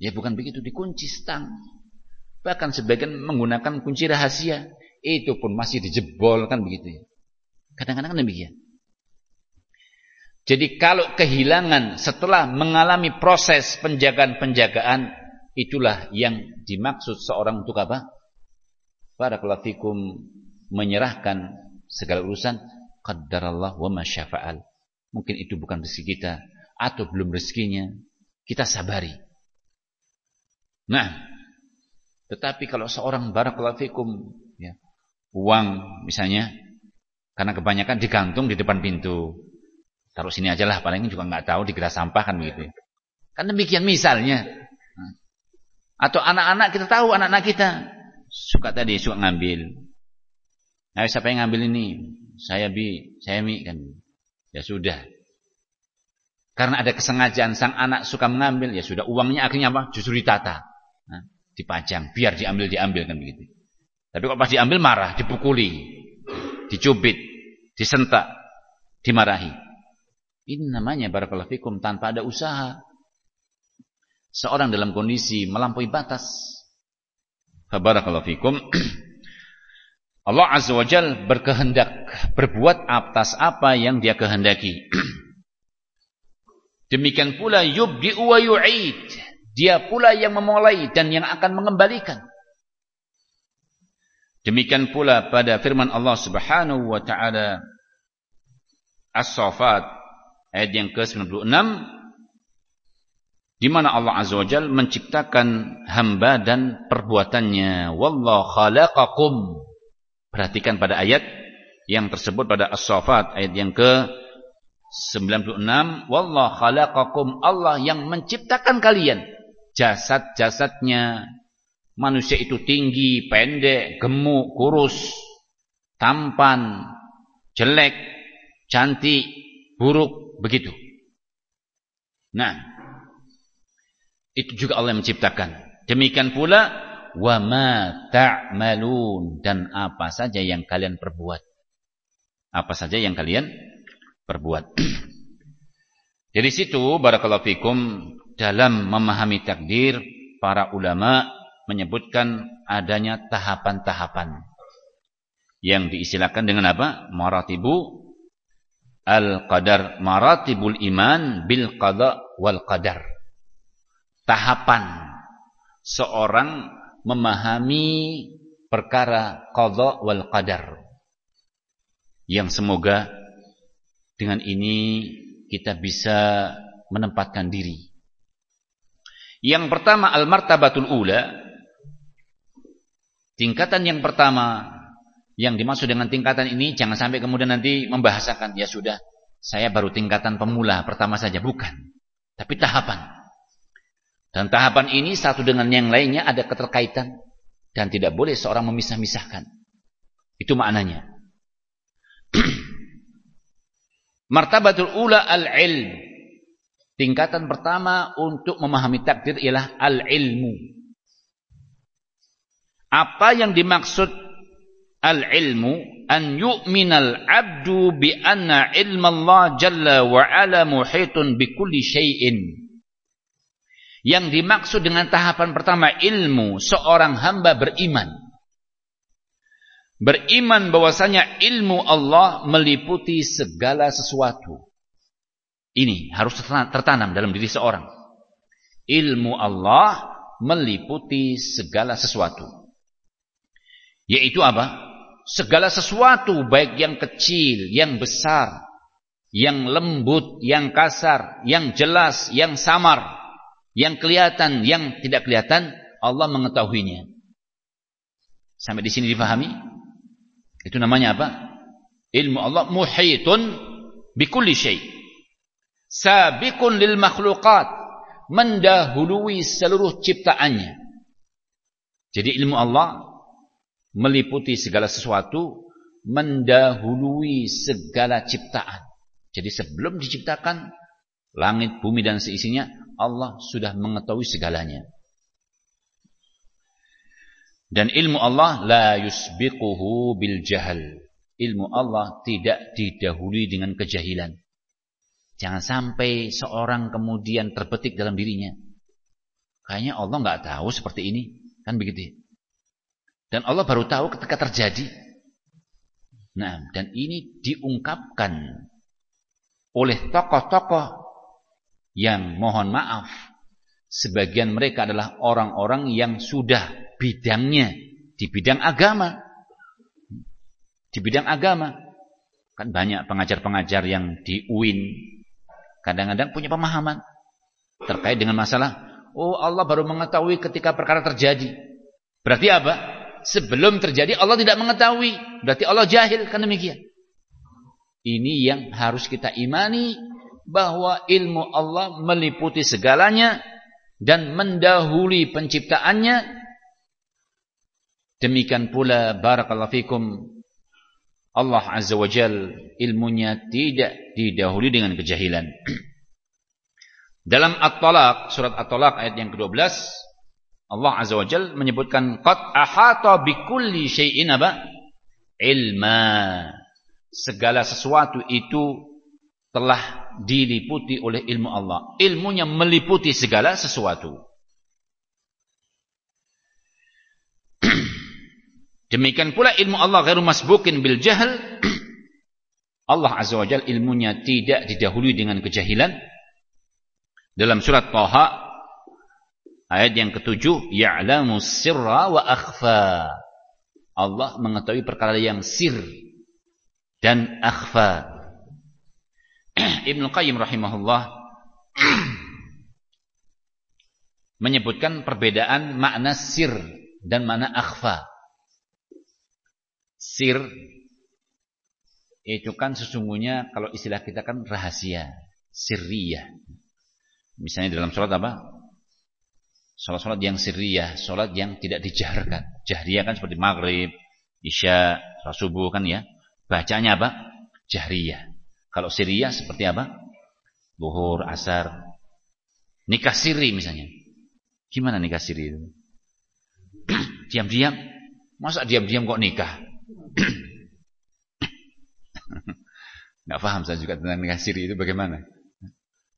Speaker 1: Ya bukan begitu, dikunci stang. Bahkan sebagian menggunakan kunci rahasia. Itu pun masih dijebol kan begitu ya. Kadang-kadang kan demikian. Jadi kalau kehilangan setelah mengalami proses penjagaan-penjagaan itulah yang dimaksud seorang untuk apa? Para fikum menyerahkan segala urusan qaddarallah wa masyafa'al mungkin itu bukan rezeki kita atau belum rezekinya, kita sabari. Nah, tetapi kalau seorang barakallahu fikum ya, uang misalnya karena kebanyakan digantung di depan pintu. Taruh sini aja lah, paling juga nggak tahu dikira sampah kan begitu. Kan demikian misalnya. Atau anak-anak kita tahu anak-anak kita suka tadi suka ngambil. Nah, siapa yang ngambil ini? Saya bi, saya mi kan. Ya sudah. Karena ada kesengajaan sang anak suka mengambil, ya sudah uangnya akhirnya apa? Justru ditata. Nah, dipajang, biar diambil diambil kan begitu. Tapi kalau pas diambil marah, dipukuli, dicubit, disentak, dimarahi. Ini namanya barakallahu fikum tanpa ada usaha. Seorang dalam kondisi melampaui batas. Barakallahu fikum. [clears throat] Allah Azza wa Jal berkehendak berbuat atas apa yang dia kehendaki. [clears throat] Demikian pula yubdi'u wa yu'id. Dia pula yang memulai dan yang akan mengembalikan. Demikian pula pada firman Allah Subhanahu wa taala As-Saffat ayat yang ke-96 di mana Allah Azza wa menciptakan hamba dan perbuatannya. Wallahu khalaqakum Perhatikan pada ayat yang tersebut pada As-Saffat ayat yang ke 96 wallah khalaqakum Allah yang menciptakan kalian jasad-jasadnya manusia itu tinggi, pendek, gemuk, kurus, tampan, jelek, cantik, buruk, begitu. Nah, itu juga Allah yang menciptakan. Demikian pula wa ma ta'malun dan apa saja yang kalian perbuat. Apa saja yang kalian perbuat. [clears throat] Dari situ barakallahu fikum dalam memahami takdir para ulama menyebutkan adanya tahapan-tahapan yang diistilahkan dengan apa? Maratibu al-qadar, maratibul iman bil qada wal qadar. Tahapan seorang memahami perkara qadha wal qadar. Yang semoga dengan ini kita bisa menempatkan diri. Yang pertama al-martabatul ula. Tingkatan yang pertama yang dimaksud dengan tingkatan ini jangan sampai kemudian nanti membahasakan ya sudah saya baru tingkatan pemula pertama saja bukan. Tapi tahapan. Dan tahapan ini satu dengan yang lainnya ada keterkaitan dan tidak boleh seorang memisah-misahkan. Itu maknanya. [clears throat] Martabatul ula al-ilm. Tingkatan pertama untuk memahami takdir ialah al-ilmu. Apa yang dimaksud al-ilmu? An yu'minal abdu bi anna ilma Allah jalla wa ala muhitun bi kulli syai'in. Yang dimaksud dengan tahapan pertama ilmu seorang hamba beriman. Beriman bahwasanya ilmu Allah meliputi segala sesuatu. Ini harus tertanam dalam diri seorang. Ilmu Allah meliputi segala sesuatu. Yaitu apa? Segala sesuatu baik yang kecil, yang besar, yang lembut, yang kasar, yang jelas, yang samar yang kelihatan, yang tidak kelihatan, Allah mengetahuinya. Sampai di sini difahami? Itu namanya apa? Ilmu Allah muhitun bikulli syai. Sabiqun lil makhluqat. Mendahului seluruh ciptaannya. Jadi ilmu Allah meliputi segala sesuatu, mendahului segala ciptaan. Jadi sebelum diciptakan langit, bumi dan seisinya, Allah sudah mengetahui segalanya. Dan ilmu Allah la yusbiquhu bil jahal. Ilmu Allah tidak didahului dengan kejahilan. Jangan sampai seorang kemudian terbetik dalam dirinya. Kayaknya Allah nggak tahu seperti ini, kan begitu. Dan Allah baru tahu ketika terjadi. Nah, dan ini diungkapkan oleh tokoh-tokoh yang mohon maaf sebagian mereka adalah orang-orang yang sudah bidangnya di bidang agama. Di bidang agama. Kan banyak pengajar-pengajar yang di UIN kadang-kadang punya pemahaman terkait dengan masalah oh Allah baru mengetahui ketika perkara terjadi. Berarti apa? Sebelum terjadi Allah tidak mengetahui. Berarti Allah jahil kan demikian. Ini yang harus kita imani bahwa ilmu Allah meliputi segalanya dan mendahului penciptaannya. Demikian pula barakallahu fikum Allah Azza wa Jal ilmunya tidak didahului dengan kejahilan. [clears throat] Dalam At-Talaq, surat At-Talaq ayat yang ke-12, Allah Azza wa Jal menyebutkan qad ahata bikulli syai'in apa? ilma. Segala sesuatu itu telah diliputi oleh ilmu Allah. Ilmunya meliputi segala sesuatu. [clears throat] Demikian pula ilmu Allah ghairu masbukin bil jahl. [clears throat] Allah Azza wa Jalla ilmunya tidak didahului dengan kejahilan. Dalam surat Taha ayat yang ketujuh, ya'lamu sirra wa akhfa. Allah mengetahui perkara yang sir dan akhfa. [clears throat] Ibnu Qayyim rahimahullah [clears throat] menyebutkan perbedaan makna sir dan makna akhfa. Sir itu kan sesungguhnya kalau istilah kita kan rahasia, sirriyah. Misalnya dalam sholat apa? Sholat-sholat yang sirriyah, sholat yang tidak dijaharkan. Jahriyah kan seperti maghrib, isya, sholat subuh kan ya. Bacanya apa? Jahriyah. Kalau sirriyah seperti apa? Luhur, asar. Nikah siri misalnya. Gimana nikah siri itu? [clears throat] Diam-diam. Masa diam-diam kok nikah? [clears throat] nggak paham saya juga tentang nikah siri itu bagaimana.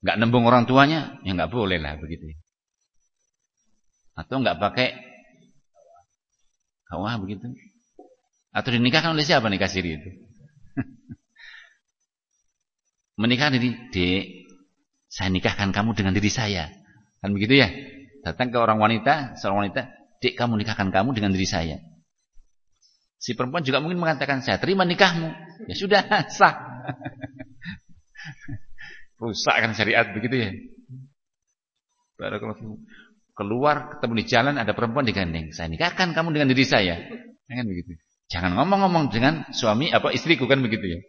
Speaker 1: Nggak nembung orang tuanya, ya nggak boleh lah begitu. Atau nggak pakai kawah begitu. Atau dinikahkan oleh siapa nikah siri itu? [laughs] Menikah diri, dek, saya nikahkan kamu dengan diri saya. Kan begitu ya? Datang ke orang wanita, seorang wanita, dek kamu nikahkan kamu dengan diri saya. Si perempuan juga mungkin mengatakan, saya terima nikahmu. Ya sudah, [laughs] sah. Rusak kan syariat begitu ya. Barakallahu Keluar ketemu di jalan ada perempuan digandeng. Saya nikahkan kamu dengan diri saya. Kan begitu. Jangan ngomong-ngomong dengan suami apa istriku kan begitu ya.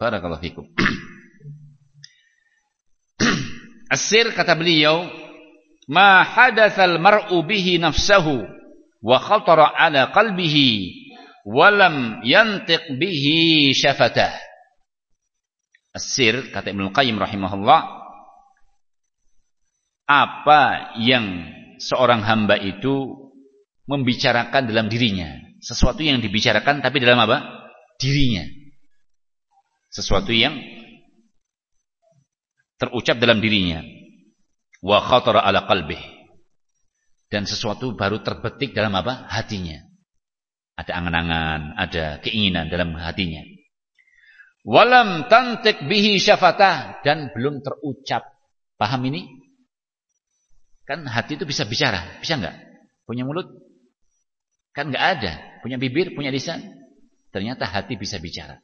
Speaker 1: Barakallahu fikum. Asir kata beliau, "Ma hadatsal mar'u bihi nafsahu wa khatara ala qalbihi walam yantiq bihi syafatah. Asir kata Ibnu Qayyim rahimahullah apa yang seorang hamba itu membicarakan dalam dirinya, sesuatu yang dibicarakan tapi dalam apa? dirinya. Sesuatu yang terucap dalam dirinya. Wa khatara ala qalbihi dan sesuatu baru terbetik dalam apa? hatinya. Ada angan-angan, ada keinginan dalam hatinya. Walam tantik bihi syafatah dan belum terucap. Paham ini? Kan hati itu bisa bicara, bisa enggak? Punya mulut? Kan enggak ada. Punya bibir, punya lisan? Ternyata hati bisa bicara.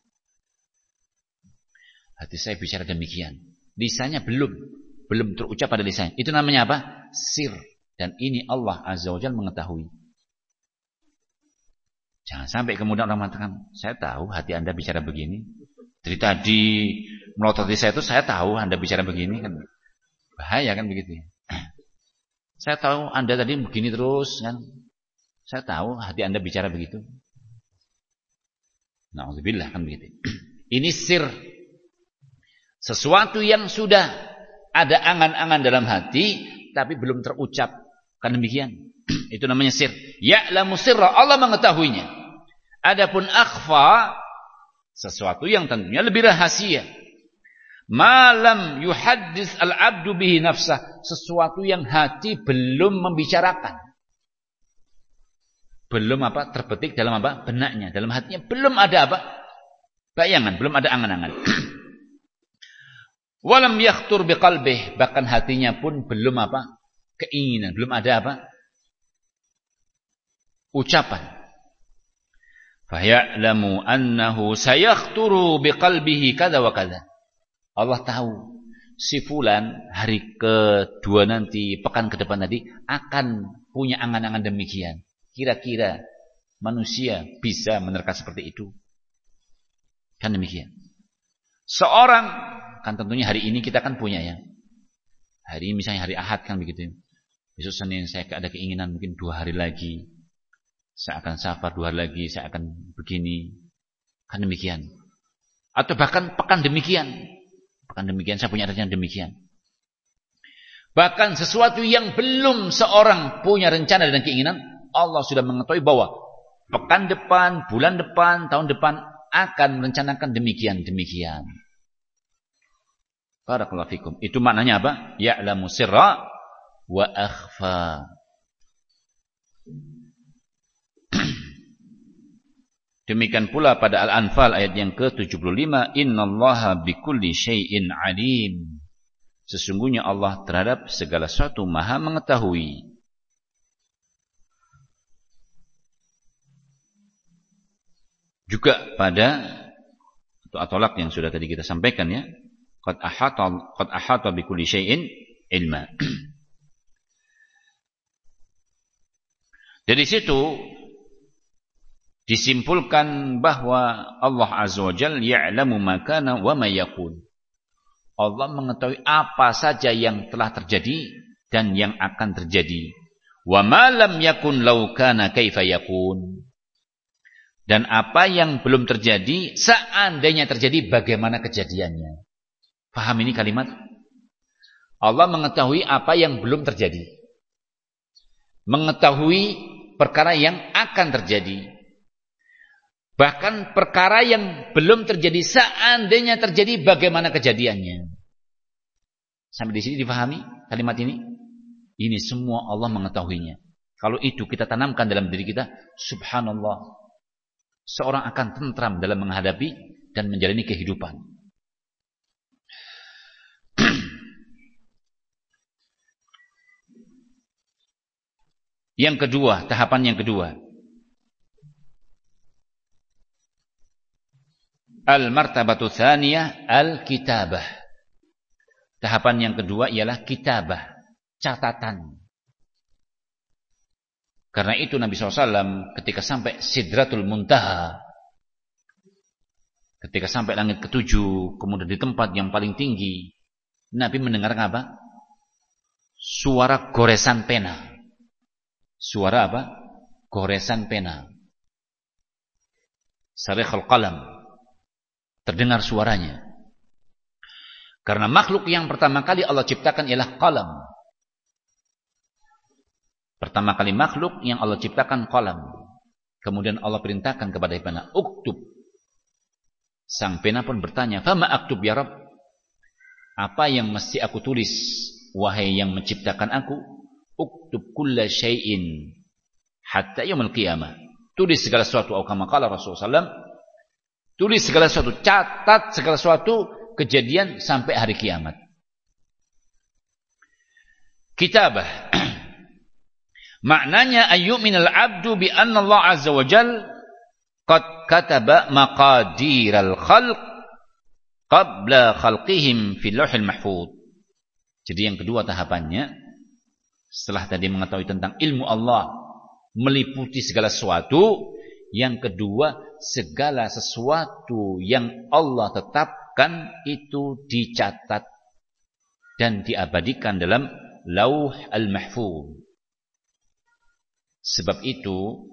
Speaker 1: Hati saya bicara demikian. Lisannya belum, belum terucap pada lisannya. Itu namanya apa? Sir. Dan ini Allah Azza wa Jalla mengetahui. Jangan sampai kemudian orang mengatakan, saya tahu hati anda bicara begini. Dari tadi melototi saya itu saya tahu anda bicara begini kan bahaya kan begitu. [clears throat] Saya tahu anda tadi begini terus kan. Saya tahu hati anda bicara begitu. Nauzubillah kan begitu. [clears throat] Ini sir. Sesuatu yang sudah ada angan-angan dalam hati tapi belum terucap Kan demikian. [clears throat] Itu namanya sir. Ya'lamu sirra. Allah mengetahuinya. Adapun akhfa sesuatu yang tentunya lebih rahasia. Malam yuhaddis al-abdu bihi nafsah. Sesuatu yang hati belum membicarakan. Belum apa? Terbetik dalam apa? Benaknya. Dalam hatinya belum ada apa? Bayangan. Belum ada angan-angan. [clears throat] Walam yakhtur biqalbih. Bahkan hatinya pun belum apa? keinginan, belum ada apa? Ucapan. Fahya'lamu annahu sayakhturu biqalbihi kada wa kada. Allah tahu si fulan hari kedua nanti, pekan ke depan tadi akan punya angan-angan demikian. Kira-kira manusia bisa menerka seperti itu. Kan demikian. Seorang kan tentunya hari ini kita kan punya ya. Hari misalnya hari Ahad kan begitu. Besok Senin saya ada keinginan mungkin dua hari lagi. Saya akan safar dua hari lagi, saya akan begini. Kan demikian. Atau bahkan pekan demikian. Pekan demikian, saya punya rencana demikian. Bahkan sesuatu yang belum seorang punya rencana dan keinginan, Allah sudah mengetahui bahwa pekan depan, bulan depan, tahun depan akan merencanakan demikian-demikian. Barakallahu fikum. Itu maknanya apa? Ya'lamu sirra wa akhfa. [clears throat] Demikian pula pada Al-Anfal ayat yang ke-75, "Innallaha bikulli syai'in 'alim." Sesungguhnya Allah terhadap segala sesuatu Maha mengetahui. Juga pada atau atolak yang sudah tadi kita sampaikan ya, qad ahata qad ahata bikulli syai'in ilma. Dari situ disimpulkan bahwa Allah Azza wa Jalla ya'lamu ma kana wa ma yakun. Allah mengetahui apa saja yang telah terjadi dan yang akan terjadi. Wa ma lam yakun law kana kaifa yakun. Dan apa yang belum terjadi seandainya terjadi bagaimana kejadiannya. Paham ini kalimat? Allah mengetahui apa yang belum terjadi. Mengetahui perkara yang akan terjadi Bahkan perkara yang belum terjadi seandainya terjadi bagaimana kejadiannya. Sampai di sini difahami kalimat ini? Ini semua Allah mengetahuinya. Kalau itu kita tanamkan dalam diri kita, subhanallah. Seorang akan tentram dalam menghadapi dan menjalani kehidupan. Yang kedua, tahapan yang kedua. Al-martabatu thaniyah al-kitabah. Tahapan yang kedua ialah kitabah, catatan. Karena itu Nabi SAW ketika sampai Sidratul Muntaha, ketika sampai langit ketujuh, kemudian di tempat yang paling tinggi, Nabi mendengar apa? Suara goresan pena. Suara apa? Goresan pena. Sarikhul qalam terdengar suaranya. Karena makhluk yang pertama kali Allah ciptakan ialah kalam. Pertama kali makhluk yang Allah ciptakan kalam. Kemudian Allah perintahkan kepada pena, uktub. Sang pena pun bertanya, "Fama aktub ya Rabb?" Apa yang mesti aku tulis wahai yang menciptakan aku? Uktub kulla syai'in hatta yaumil qiyamah. Tulis segala sesuatu atau kama qala Rasulullah SAW Tulis segala sesuatu, catat segala sesuatu kejadian sampai hari kiamat. Kitabah. [clears throat] Maknanya ayyuminal abdu bi anna Allah azza wa jal qad kataba maqadiral khalq qabla khalqihim fil lauhil mahfuz. Jadi yang kedua tahapannya setelah tadi mengetahui tentang ilmu Allah meliputi segala sesuatu, yang kedua segala sesuatu yang Allah tetapkan itu dicatat dan diabadikan dalam lauh al-mahfuz. Sebab itu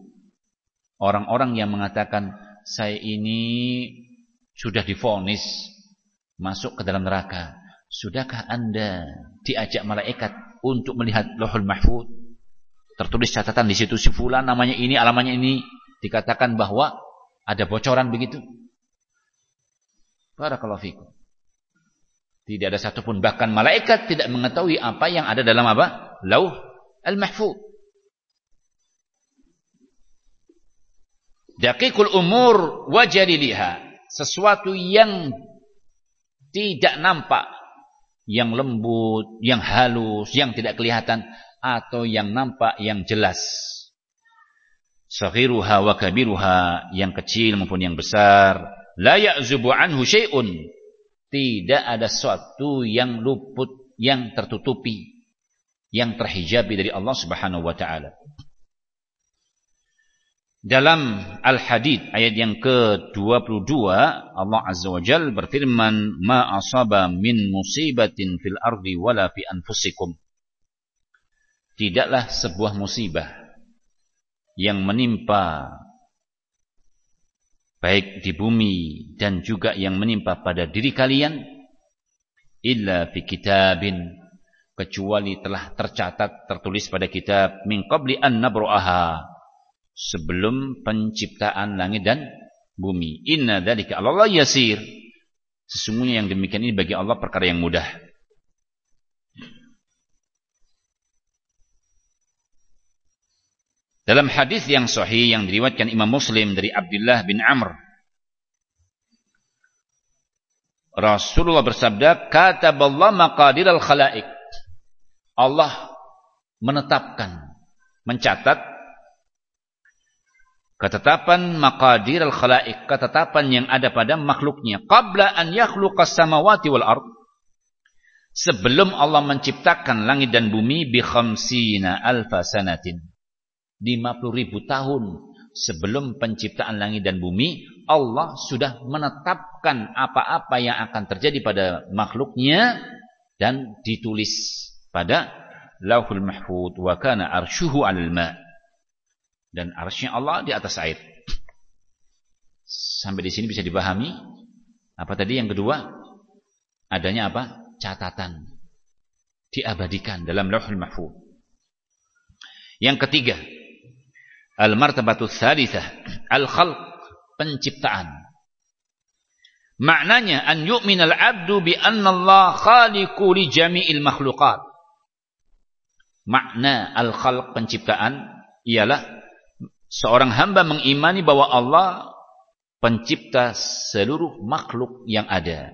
Speaker 1: orang-orang yang mengatakan saya ini sudah difonis masuk ke dalam neraka. Sudahkah Anda diajak malaikat untuk melihat lauhul mahfuz? Tertulis catatan di situ si fulan namanya ini, alamannya ini dikatakan bahwa ada bocoran begitu? Barakallahu fikum. Tidak ada satupun bahkan malaikat tidak mengetahui apa yang ada dalam apa? Lauh al-mahfuz. Daqiqul umur wajaliliha. Sesuatu yang tidak nampak, yang lembut, yang halus, yang tidak kelihatan atau yang nampak yang jelas saghiruha wa kabiruha, yang kecil maupun yang besar, la ya'zubu anhu syai'un. Tidak ada sesuatu yang luput, yang tertutupi, yang terhijabi dari Allah Subhanahu wa taala. Dalam Al-Hadid ayat yang ke-22 Allah Azza wa Jal berfirman ma asaba min musibatin fil ardi wala fi anfusikum. Tidaklah sebuah musibah yang menimpa baik di bumi dan juga yang menimpa pada diri kalian illa fi kitabin kecuali telah tercatat tertulis pada kitab min qabli an nabru'aha sebelum penciptaan langit dan bumi. Inna dzalika Allah yasir. Sesungguhnya yang demikian ini bagi Allah perkara yang mudah. Dalam hadis yang sahih yang diriwayatkan Imam Muslim dari Abdullah bin Amr. Rasulullah bersabda, "Kataballah maqadir al-khalaiq." Allah menetapkan, mencatat ketetapan maqadir al-khalaiq, ketetapan yang ada pada makhluknya qabla an yakhluqas samawati wal ard. Sebelum Allah menciptakan langit dan bumi bi khamsina alfa sanatin 50 ribu tahun sebelum penciptaan langit dan bumi, Allah sudah menetapkan apa-apa yang akan terjadi pada makhluknya dan ditulis pada Lauhul Mahfud wa kana arshuhu 'alal ma. Dan arsy Allah di atas air. Sampai di sini bisa dipahami apa tadi yang kedua? Adanya apa? Catatan. Diabadikan dalam Lauhul Mahfud. Yang ketiga, Al-martabatu tsalitsah, al-khalq, penciptaan. Maknanya an yu'minal 'abdu bi anna Allah khaliqu li jami'il makhluqat. Makna al-khalq penciptaan ialah seorang hamba mengimani bahwa Allah pencipta seluruh makhluk yang ada.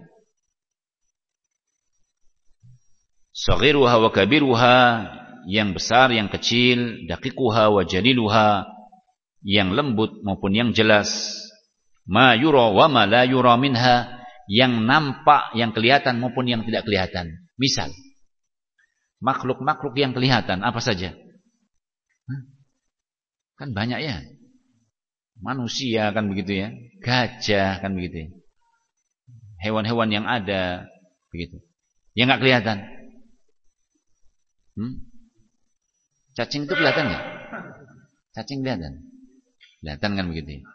Speaker 1: Saghiruha wa kabiruha yang besar, yang kecil, daqiquha wa jaliluha, yang lembut maupun yang jelas, ma yura wa ma la yura minha, yang nampak, yang kelihatan maupun yang tidak kelihatan. Misal, makhluk-makhluk yang kelihatan apa saja? Kan banyak ya. Manusia kan begitu ya, gajah kan begitu ya. Hewan-hewan yang ada begitu. Yang nggak kelihatan. Hmm? Cacing itu kelihatan nggak? Cacing kelihatan. Kelihatan kan begitu.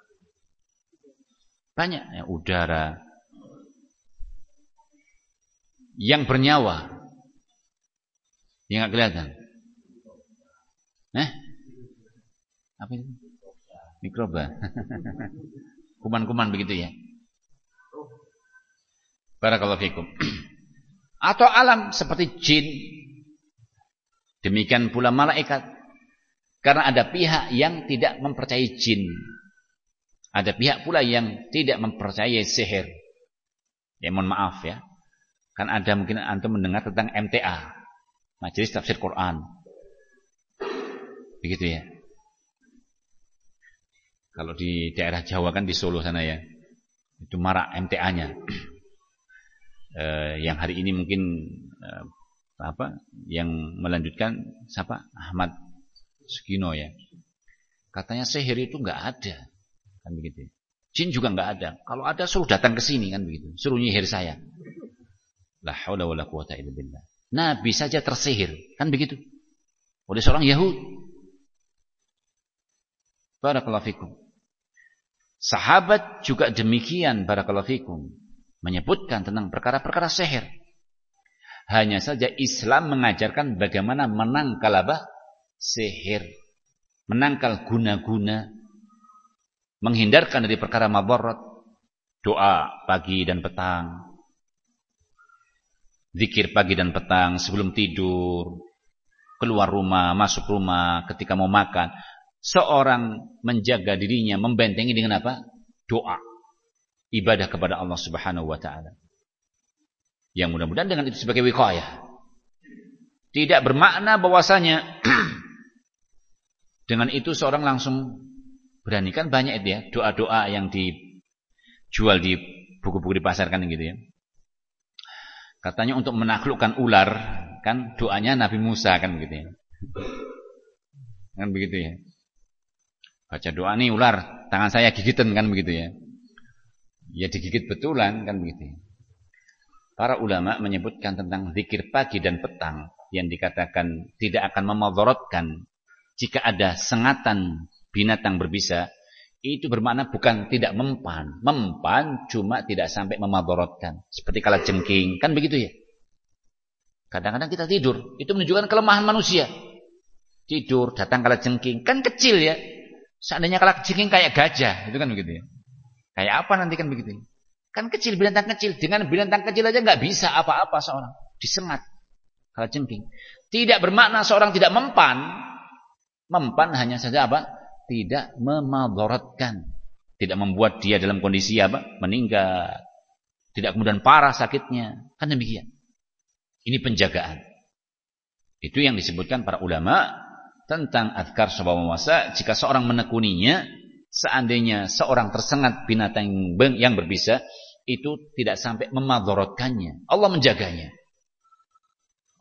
Speaker 1: Banyak ya, udara yang bernyawa yang nggak kelihatan. Eh? Apa itu? Mikroba. [laughs] Kuman-kuman begitu ya. Barakallahu fikum. [clears throat] Atau alam seperti jin, Demikian pula malaikat. Karena ada pihak yang tidak mempercayai jin. Ada pihak pula yang tidak mempercayai sihir. Ya mohon maaf ya. Kan ada mungkin antum mendengar tentang MTA. Majelis Tafsir Quran. Begitu ya. Kalau di daerah Jawa kan di Solo sana ya. Itu marak MTA-nya. eh, yang hari ini mungkin eh, apa yang melanjutkan siapa? Ahmad Sukino ya. Katanya sihir itu nggak ada. Kan begitu jin juga nggak ada. Kalau ada suruh datang ke sini kan begitu. Suruh nyihir saya. La haula wala quwata illa billah. Nabi saja tersihir. Kan begitu. Oleh seorang Yahudi barakallahu fikum sahabat juga demikian barakallahu fikum menyebutkan tentang perkara-perkara sihir hanya saja Islam mengajarkan bagaimana menangkal apa? Sihir. Menangkal guna-guna. Menghindarkan dari perkara mabarat. Doa pagi dan petang. Zikir pagi dan petang sebelum tidur. Keluar rumah, masuk rumah, ketika mau makan. Seorang menjaga dirinya, membentengi dengan apa? Doa. Ibadah kepada Allah subhanahu wa ta'ala. Yang mudah-mudahan dengan itu sebagai wiqayah. Tidak bermakna bahwasanya [clears throat] dengan itu seorang langsung beranikan banyak itu ya, doa-doa yang dijual di buku-buku di pasar kan gitu ya. Katanya untuk menaklukkan ular, kan doanya Nabi Musa kan begitu ya. Kan begitu ya. Baca doa nih ular, tangan saya gigitan kan begitu ya. Ya digigit betulan kan begitu. Ya. Para ulama menyebutkan tentang zikir pagi dan petang yang dikatakan tidak akan memadaratkan jika ada sengatan binatang berbisa
Speaker 2: itu bermakna bukan tidak mempan. Mempan cuma tidak sampai memadorotkan. Seperti kala jengking. Kan begitu ya? Kadang-kadang kita tidur. Itu menunjukkan kelemahan manusia. Tidur, datang kala jengking. Kan kecil ya. Seandainya kala jengking kayak gajah. Itu kan begitu ya. Kayak apa nanti kan begitu ya. Kan kecil, binatang kecil. Dengan binatang kecil aja nggak bisa apa-apa seorang. Disengat. Kala jengking. Tidak bermakna seorang tidak mempan. Mempan hanya saja apa? tidak memadaratkan, tidak membuat dia dalam kondisi apa? meninggal, tidak kemudian parah sakitnya. Kan demikian. Ini penjagaan. Itu yang disebutkan para ulama tentang adkar sebab masa jika seorang menekuninya seandainya seorang tersengat binatang yang berbisa itu tidak sampai memadaratkannya. Allah menjaganya.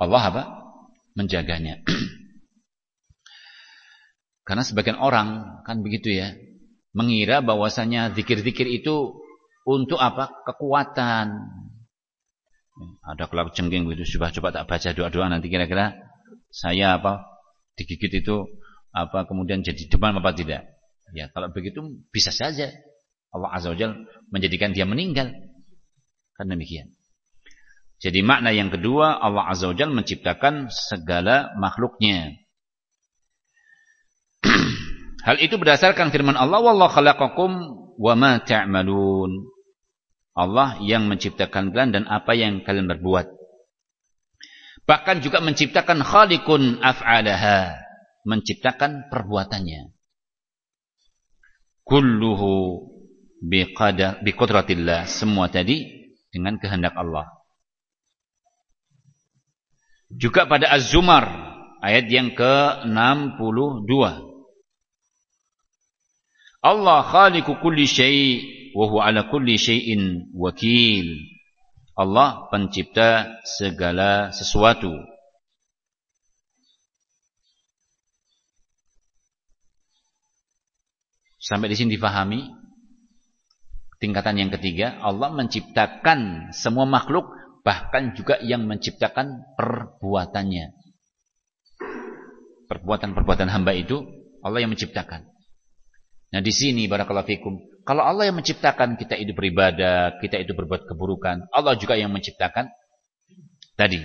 Speaker 2: Allah apa? Menjaganya. [clears throat] Karena sebagian orang kan begitu ya, mengira bahwasanya zikir-zikir itu untuk apa? Kekuatan. Ada kelak cengking begitu, coba coba tak baca doa-doa nanti kira-kira saya apa digigit itu apa kemudian jadi demam apa tidak? Ya, kalau begitu bisa saja Allah Azza wa menjadikan dia meninggal. Kan demikian. Jadi makna yang kedua Allah Azza wa menciptakan segala makhluknya [clears throat] Hal itu berdasarkan firman Allah, "Wallahu khalaqakum wa ma ta'malun." Allah yang menciptakan kalian dan apa yang kalian berbuat. Bahkan juga menciptakan khaliqun af'alaha, menciptakan perbuatannya. Kulluhu biqadar biqudratillah, semua tadi dengan kehendak Allah. Juga pada Az-Zumar ayat yang ke-62 Allah khaliqu kulli syai' wa huwa ala kulli syai'in wakil. Allah pencipta segala sesuatu. Sampai di sini difahami tingkatan yang ketiga, Allah menciptakan semua makhluk bahkan juga yang menciptakan perbuatannya. Perbuatan-perbuatan hamba itu Allah yang menciptakan. Nah di sini barakallahu fikum, kalau Allah yang menciptakan kita itu beribadah, kita itu berbuat keburukan, Allah juga yang menciptakan tadi.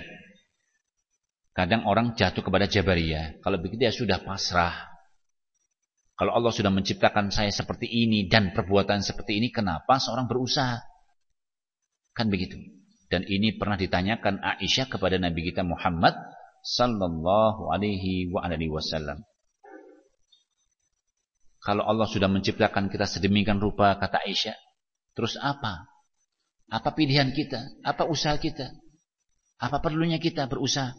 Speaker 2: Kadang orang jatuh kepada Jabariyah. Kalau begitu ya sudah pasrah. Kalau Allah sudah menciptakan saya seperti ini dan perbuatan seperti ini, kenapa seorang berusaha? Kan begitu. Dan ini pernah ditanyakan Aisyah kepada Nabi kita Muhammad sallallahu alaihi wa alihi wasallam. Kalau Allah sudah menciptakan kita sedemikian rupa, kata Aisyah, terus apa? Apa pilihan kita? Apa usaha kita? Apa perlunya kita berusaha?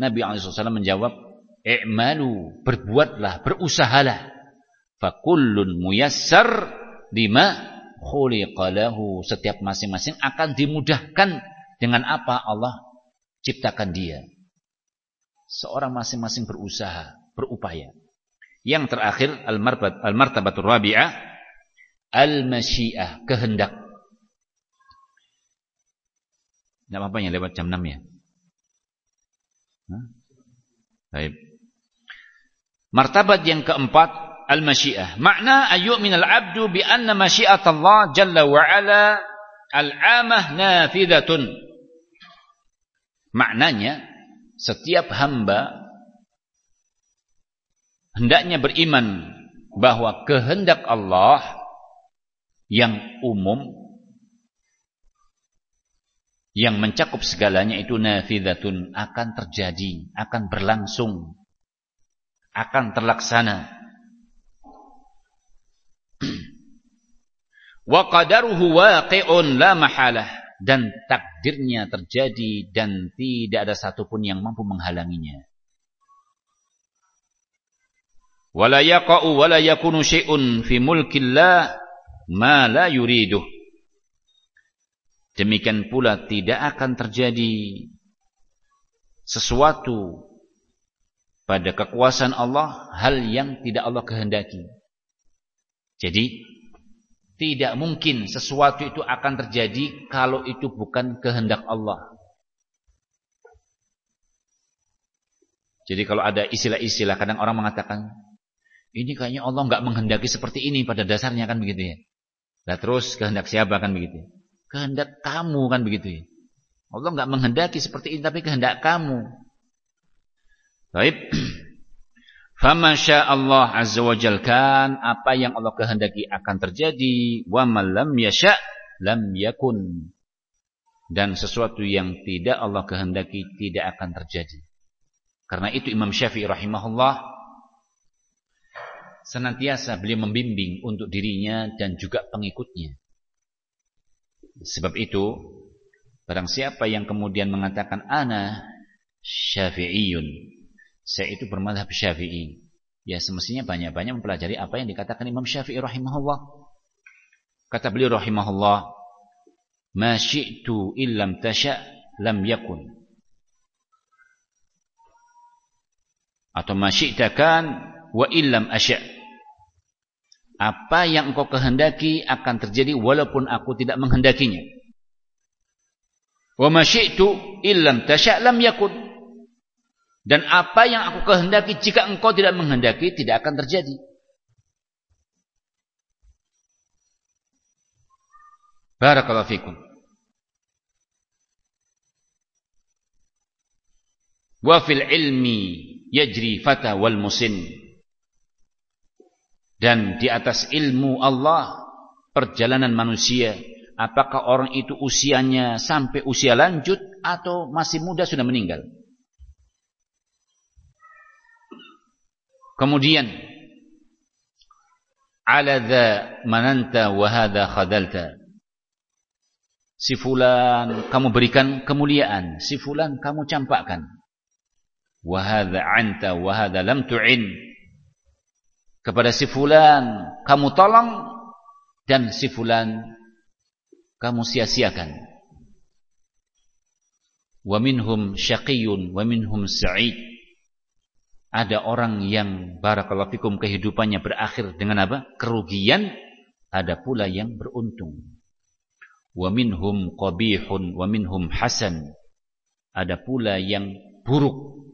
Speaker 2: Nabi SAW menjawab, I'malu, berbuatlah, berusahalah. Fakullun muyassar lima khuliqalahu. Setiap masing-masing akan dimudahkan dengan apa Allah ciptakan dia. Seorang masing-masing berusaha, berupaya. Yang terakhir al-martabatur al rabi'ah al-masyiah, kehendak. Tidak apa-apa ya lewat jam 6 ya. Baik. Martabat yang keempat al-masyiah. Makna min al-'abdu bi anna masyiat Allah jalla wa ala al-'amah nafidatun. Maknanya setiap hamba hendaknya beriman bahwa kehendak Allah yang umum yang mencakup segalanya itu nafidatun akan terjadi, akan berlangsung, akan terlaksana. [clears throat] Wa qadaruhu waqi'un la mahalah dan takdirnya terjadi dan tidak ada satupun yang mampu menghalanginya wala yaqa'u wala yakunu syai'un fi mulkillah ma la yuriduh demikian pula tidak akan terjadi sesuatu pada kekuasaan Allah hal yang tidak Allah kehendaki. Jadi tidak mungkin sesuatu itu akan terjadi kalau itu bukan kehendak Allah. Jadi kalau ada istilah-istilah kadang orang mengatakan Ini kayaknya Allah nggak menghendaki seperti ini pada dasarnya kan begitu ya. Nah terus kehendak siapa kan begitu? Kehendak kamu kan begitu ya. Allah nggak menghendaki seperti ini tapi kehendak kamu. Baik. [clears throat] Fama Allah azza wa kan apa yang Allah kehendaki akan terjadi wa man lam yasha lam yakun. Dan sesuatu yang tidak Allah kehendaki tidak akan terjadi. Karena itu Imam Syafi'i rahimahullah senantiasa beliau membimbing untuk dirinya dan juga pengikutnya. Sebab itu, barang siapa yang kemudian mengatakan ana syafi'iyun, saya itu bermadhab syafi'i. Ya semestinya banyak-banyak mempelajari apa yang dikatakan Imam Syafi'i rahimahullah. Kata beliau rahimahullah, "Ma syi'tu illam tasha' lam yakun." atau masyi'takan wa illam asya' apa yang engkau kehendaki akan terjadi walaupun aku tidak menghendakinya. Wa masyi'tu illam tasya' lam yakun. Dan apa yang aku kehendaki jika engkau tidak menghendaki tidak akan terjadi. Barakallahu fikum. Wa fil ilmi yajri fata wal musin dan di atas ilmu Allah perjalanan manusia apakah orang itu usianya sampai usia lanjut atau masih muda sudah meninggal? Kemudian ala dha mananta wa hadha khadalta. Si fulan kamu berikan kemuliaan. Si fulan kamu campakkan. Wahada anta wahada lam tu'in kepada si fulan kamu tolong dan si fulan kamu sia-siakan. Wa minhum syaqiyun wa minhum sa'id. Ada orang yang barakallahu fikum kehidupannya berakhir dengan apa? Kerugian. Ada pula yang beruntung. Wa minhum qabihun wa minhum hasan. Ada pula yang buruk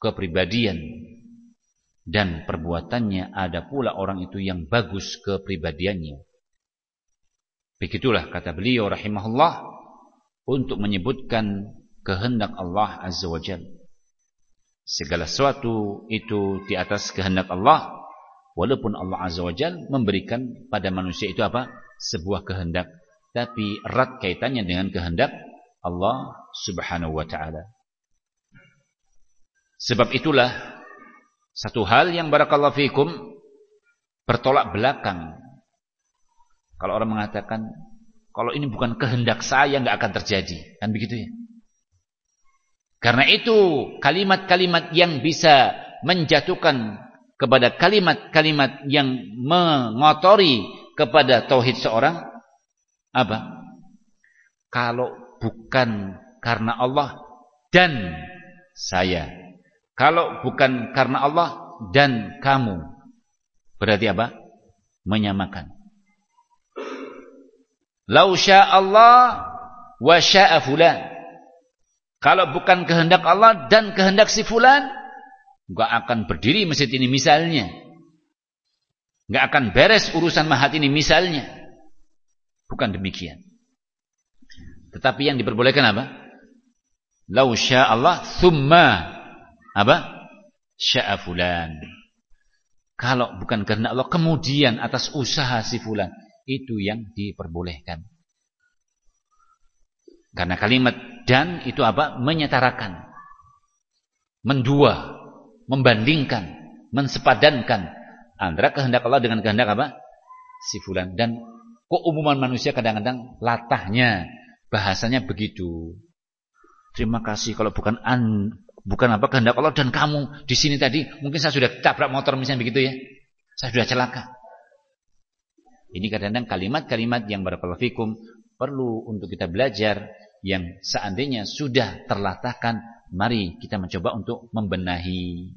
Speaker 2: kepribadian dan perbuatannya ada pula orang itu yang bagus kepribadiannya. Begitulah kata beliau rahimahullah untuk menyebutkan kehendak Allah Azza wa Jal. Segala sesuatu itu di atas kehendak Allah walaupun Allah Azza wa Jal memberikan pada manusia itu apa? sebuah kehendak tapi erat kaitannya dengan kehendak Allah Subhanahu wa taala. Sebab itulah satu hal yang barakallahu fikum bertolak belakang. Kalau orang mengatakan kalau ini bukan kehendak saya nggak akan terjadi, kan begitu ya? Karena itu kalimat-kalimat yang bisa menjatuhkan kepada kalimat-kalimat yang mengotori kepada tauhid seorang apa? Kalau bukan karena Allah dan saya kalau bukan karena Allah dan kamu. Berarti apa? Menyamakan. Lau Allah wa sya'a fulan. Kalau bukan kehendak Allah dan kehendak si fulan, enggak akan berdiri masjid ini misalnya. Enggak akan beres urusan mahat ini misalnya. Bukan demikian. Tetapi yang diperbolehkan apa? Lau Allah thumma apa? Sya'a fulan. Kalau bukan karena Allah, kemudian atas usaha si fulan. Itu yang diperbolehkan. Karena kalimat dan itu apa? Menyetarakan. Mendua. Membandingkan. Mensepadankan. Antara kehendak Allah dengan kehendak apa? Si fulan. Dan keumuman manusia kadang-kadang latahnya. Bahasanya begitu. Terima kasih kalau bukan an Bukan apa kehendak Allah dan kamu di sini tadi mungkin saya sudah tabrak motor misalnya begitu ya. Saya sudah celaka. Ini kadang-kadang kalimat-kalimat yang barakallahu fikum perlu untuk kita belajar yang seandainya sudah terlatahkan, mari kita mencoba untuk membenahi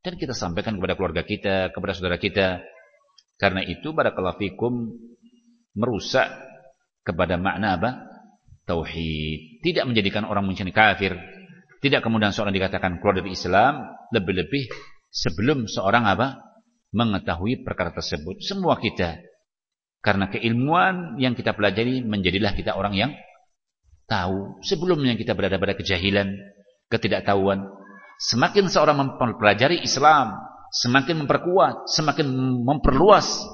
Speaker 2: dan kita sampaikan kepada keluarga kita, kepada saudara kita. Karena itu barakallahu fikum merusak kepada makna apa? Tauhid. Tidak menjadikan orang menjadi kafir, tidak kemudian seorang dikatakan keluar dari Islam lebih-lebih sebelum seorang apa? mengetahui perkara tersebut. Semua kita. Karena keilmuan yang kita pelajari menjadilah kita orang yang tahu. Sebelumnya kita berada pada kejahilan, ketidaktahuan. Semakin seorang mempelajari Islam, semakin memperkuat, semakin memperluas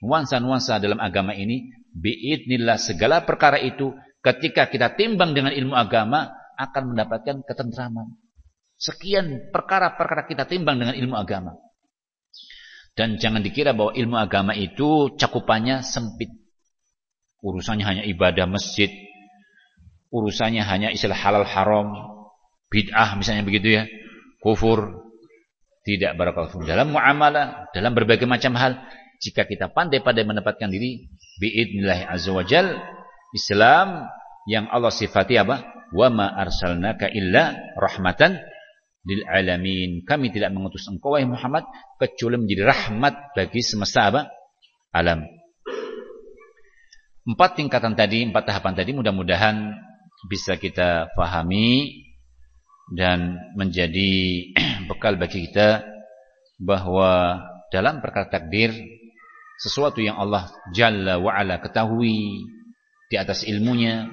Speaker 2: nuansa-nuansa dalam agama ini, biidnillah segala perkara itu ketika kita timbang dengan ilmu agama akan mendapatkan ketentraman. Sekian perkara-perkara kita timbang dengan ilmu agama. Dan jangan dikira bahwa ilmu agama itu cakupannya sempit. Urusannya hanya ibadah masjid. Urusannya hanya istilah halal haram. Bid'ah misalnya begitu ya. Kufur. Tidak barakallahu dalam muamalah, dalam berbagai macam hal. Jika kita pandai-pandai menempatkan diri biidnillahi azza wajal Islam yang Allah sifati apa? Wa ma arsalnaka illa rahmatan lil alamin. Kami tidak mengutus engkau wahai Muhammad kecuali menjadi rahmat bagi semesta apa? alam. Empat tingkatan tadi, empat tahapan tadi mudah-mudahan bisa kita fahami dan menjadi [clears throat] bekal bagi kita bahwa dalam perkara takdir sesuatu yang Allah Jalla wa ala ketahui di atas ilmunya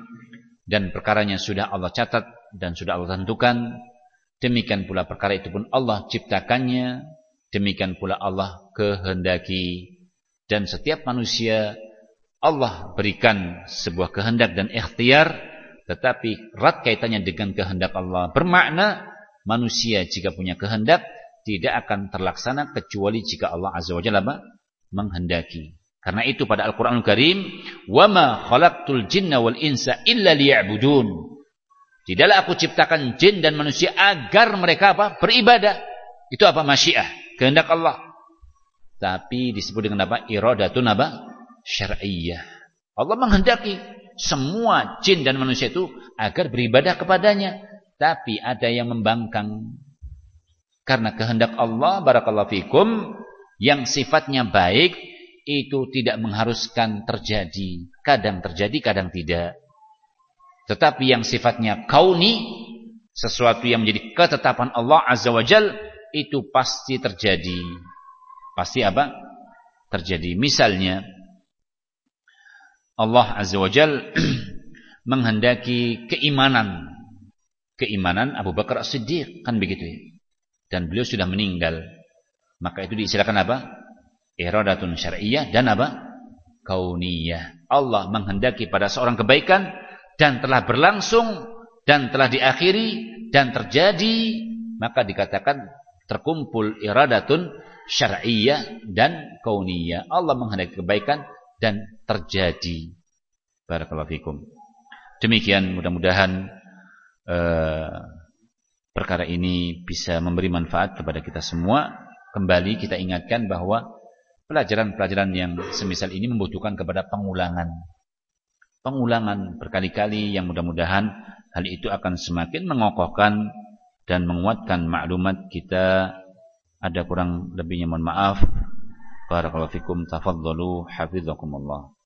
Speaker 2: dan perkaranya sudah Allah catat dan sudah Allah tentukan Demikian pula perkara itu pun Allah ciptakannya, demikian pula Allah kehendaki. Dan setiap manusia Allah berikan sebuah kehendak dan ikhtiar, tetapi erat kaitannya dengan kehendak Allah. Bermakna manusia jika punya kehendak tidak akan terlaksana kecuali jika Allah Azza wa Jalla menghendaki. Karena itu pada Al-Qur'anul Karim, "Wa ma khalaqtul jinna wal insa illa liya'budun." Tidaklah aku ciptakan jin dan manusia agar mereka apa? Beribadah. Itu apa? Masyiah. Kehendak Allah. Tapi disebut dengan apa? Iradatun apa? Syar'iyah. Allah menghendaki semua jin dan manusia itu agar beribadah kepadanya. Tapi ada yang membangkang. Karena kehendak Allah, barakallahu fikum, yang sifatnya baik, itu tidak mengharuskan terjadi. Kadang terjadi, kadang tidak. Tetapi yang sifatnya kauni, sesuatu yang menjadi ketetapan Allah Azza wa Jal, itu pasti terjadi. Pasti apa? Terjadi. Misalnya, Allah Azza wa Jal [clears throat] menghendaki keimanan. Keimanan Abu Bakar As-Siddiq. Kan begitu ya. Dan beliau sudah meninggal. Maka itu diistilahkan apa? Iradatun syar'iyah dan apa? Kauniyah. Allah menghendaki pada seorang kebaikan dan telah berlangsung dan telah diakhiri dan terjadi maka dikatakan terkumpul iradatun syar'iyyah dan kauniyah Allah menghendaki kebaikan dan terjadi barakallahu fikum demikian mudah-mudahan uh, perkara ini bisa memberi manfaat kepada kita semua kembali kita ingatkan bahwa pelajaran-pelajaran yang semisal ini membutuhkan kepada pengulangan. Pengulangan berkali-kali yang mudah-mudahan hal itu akan semakin mengokohkan dan menguatkan maklumat kita. Ada kurang lebihnya mohon maaf. Barakallahu fikum. Tafadhalu. Hafizakumullah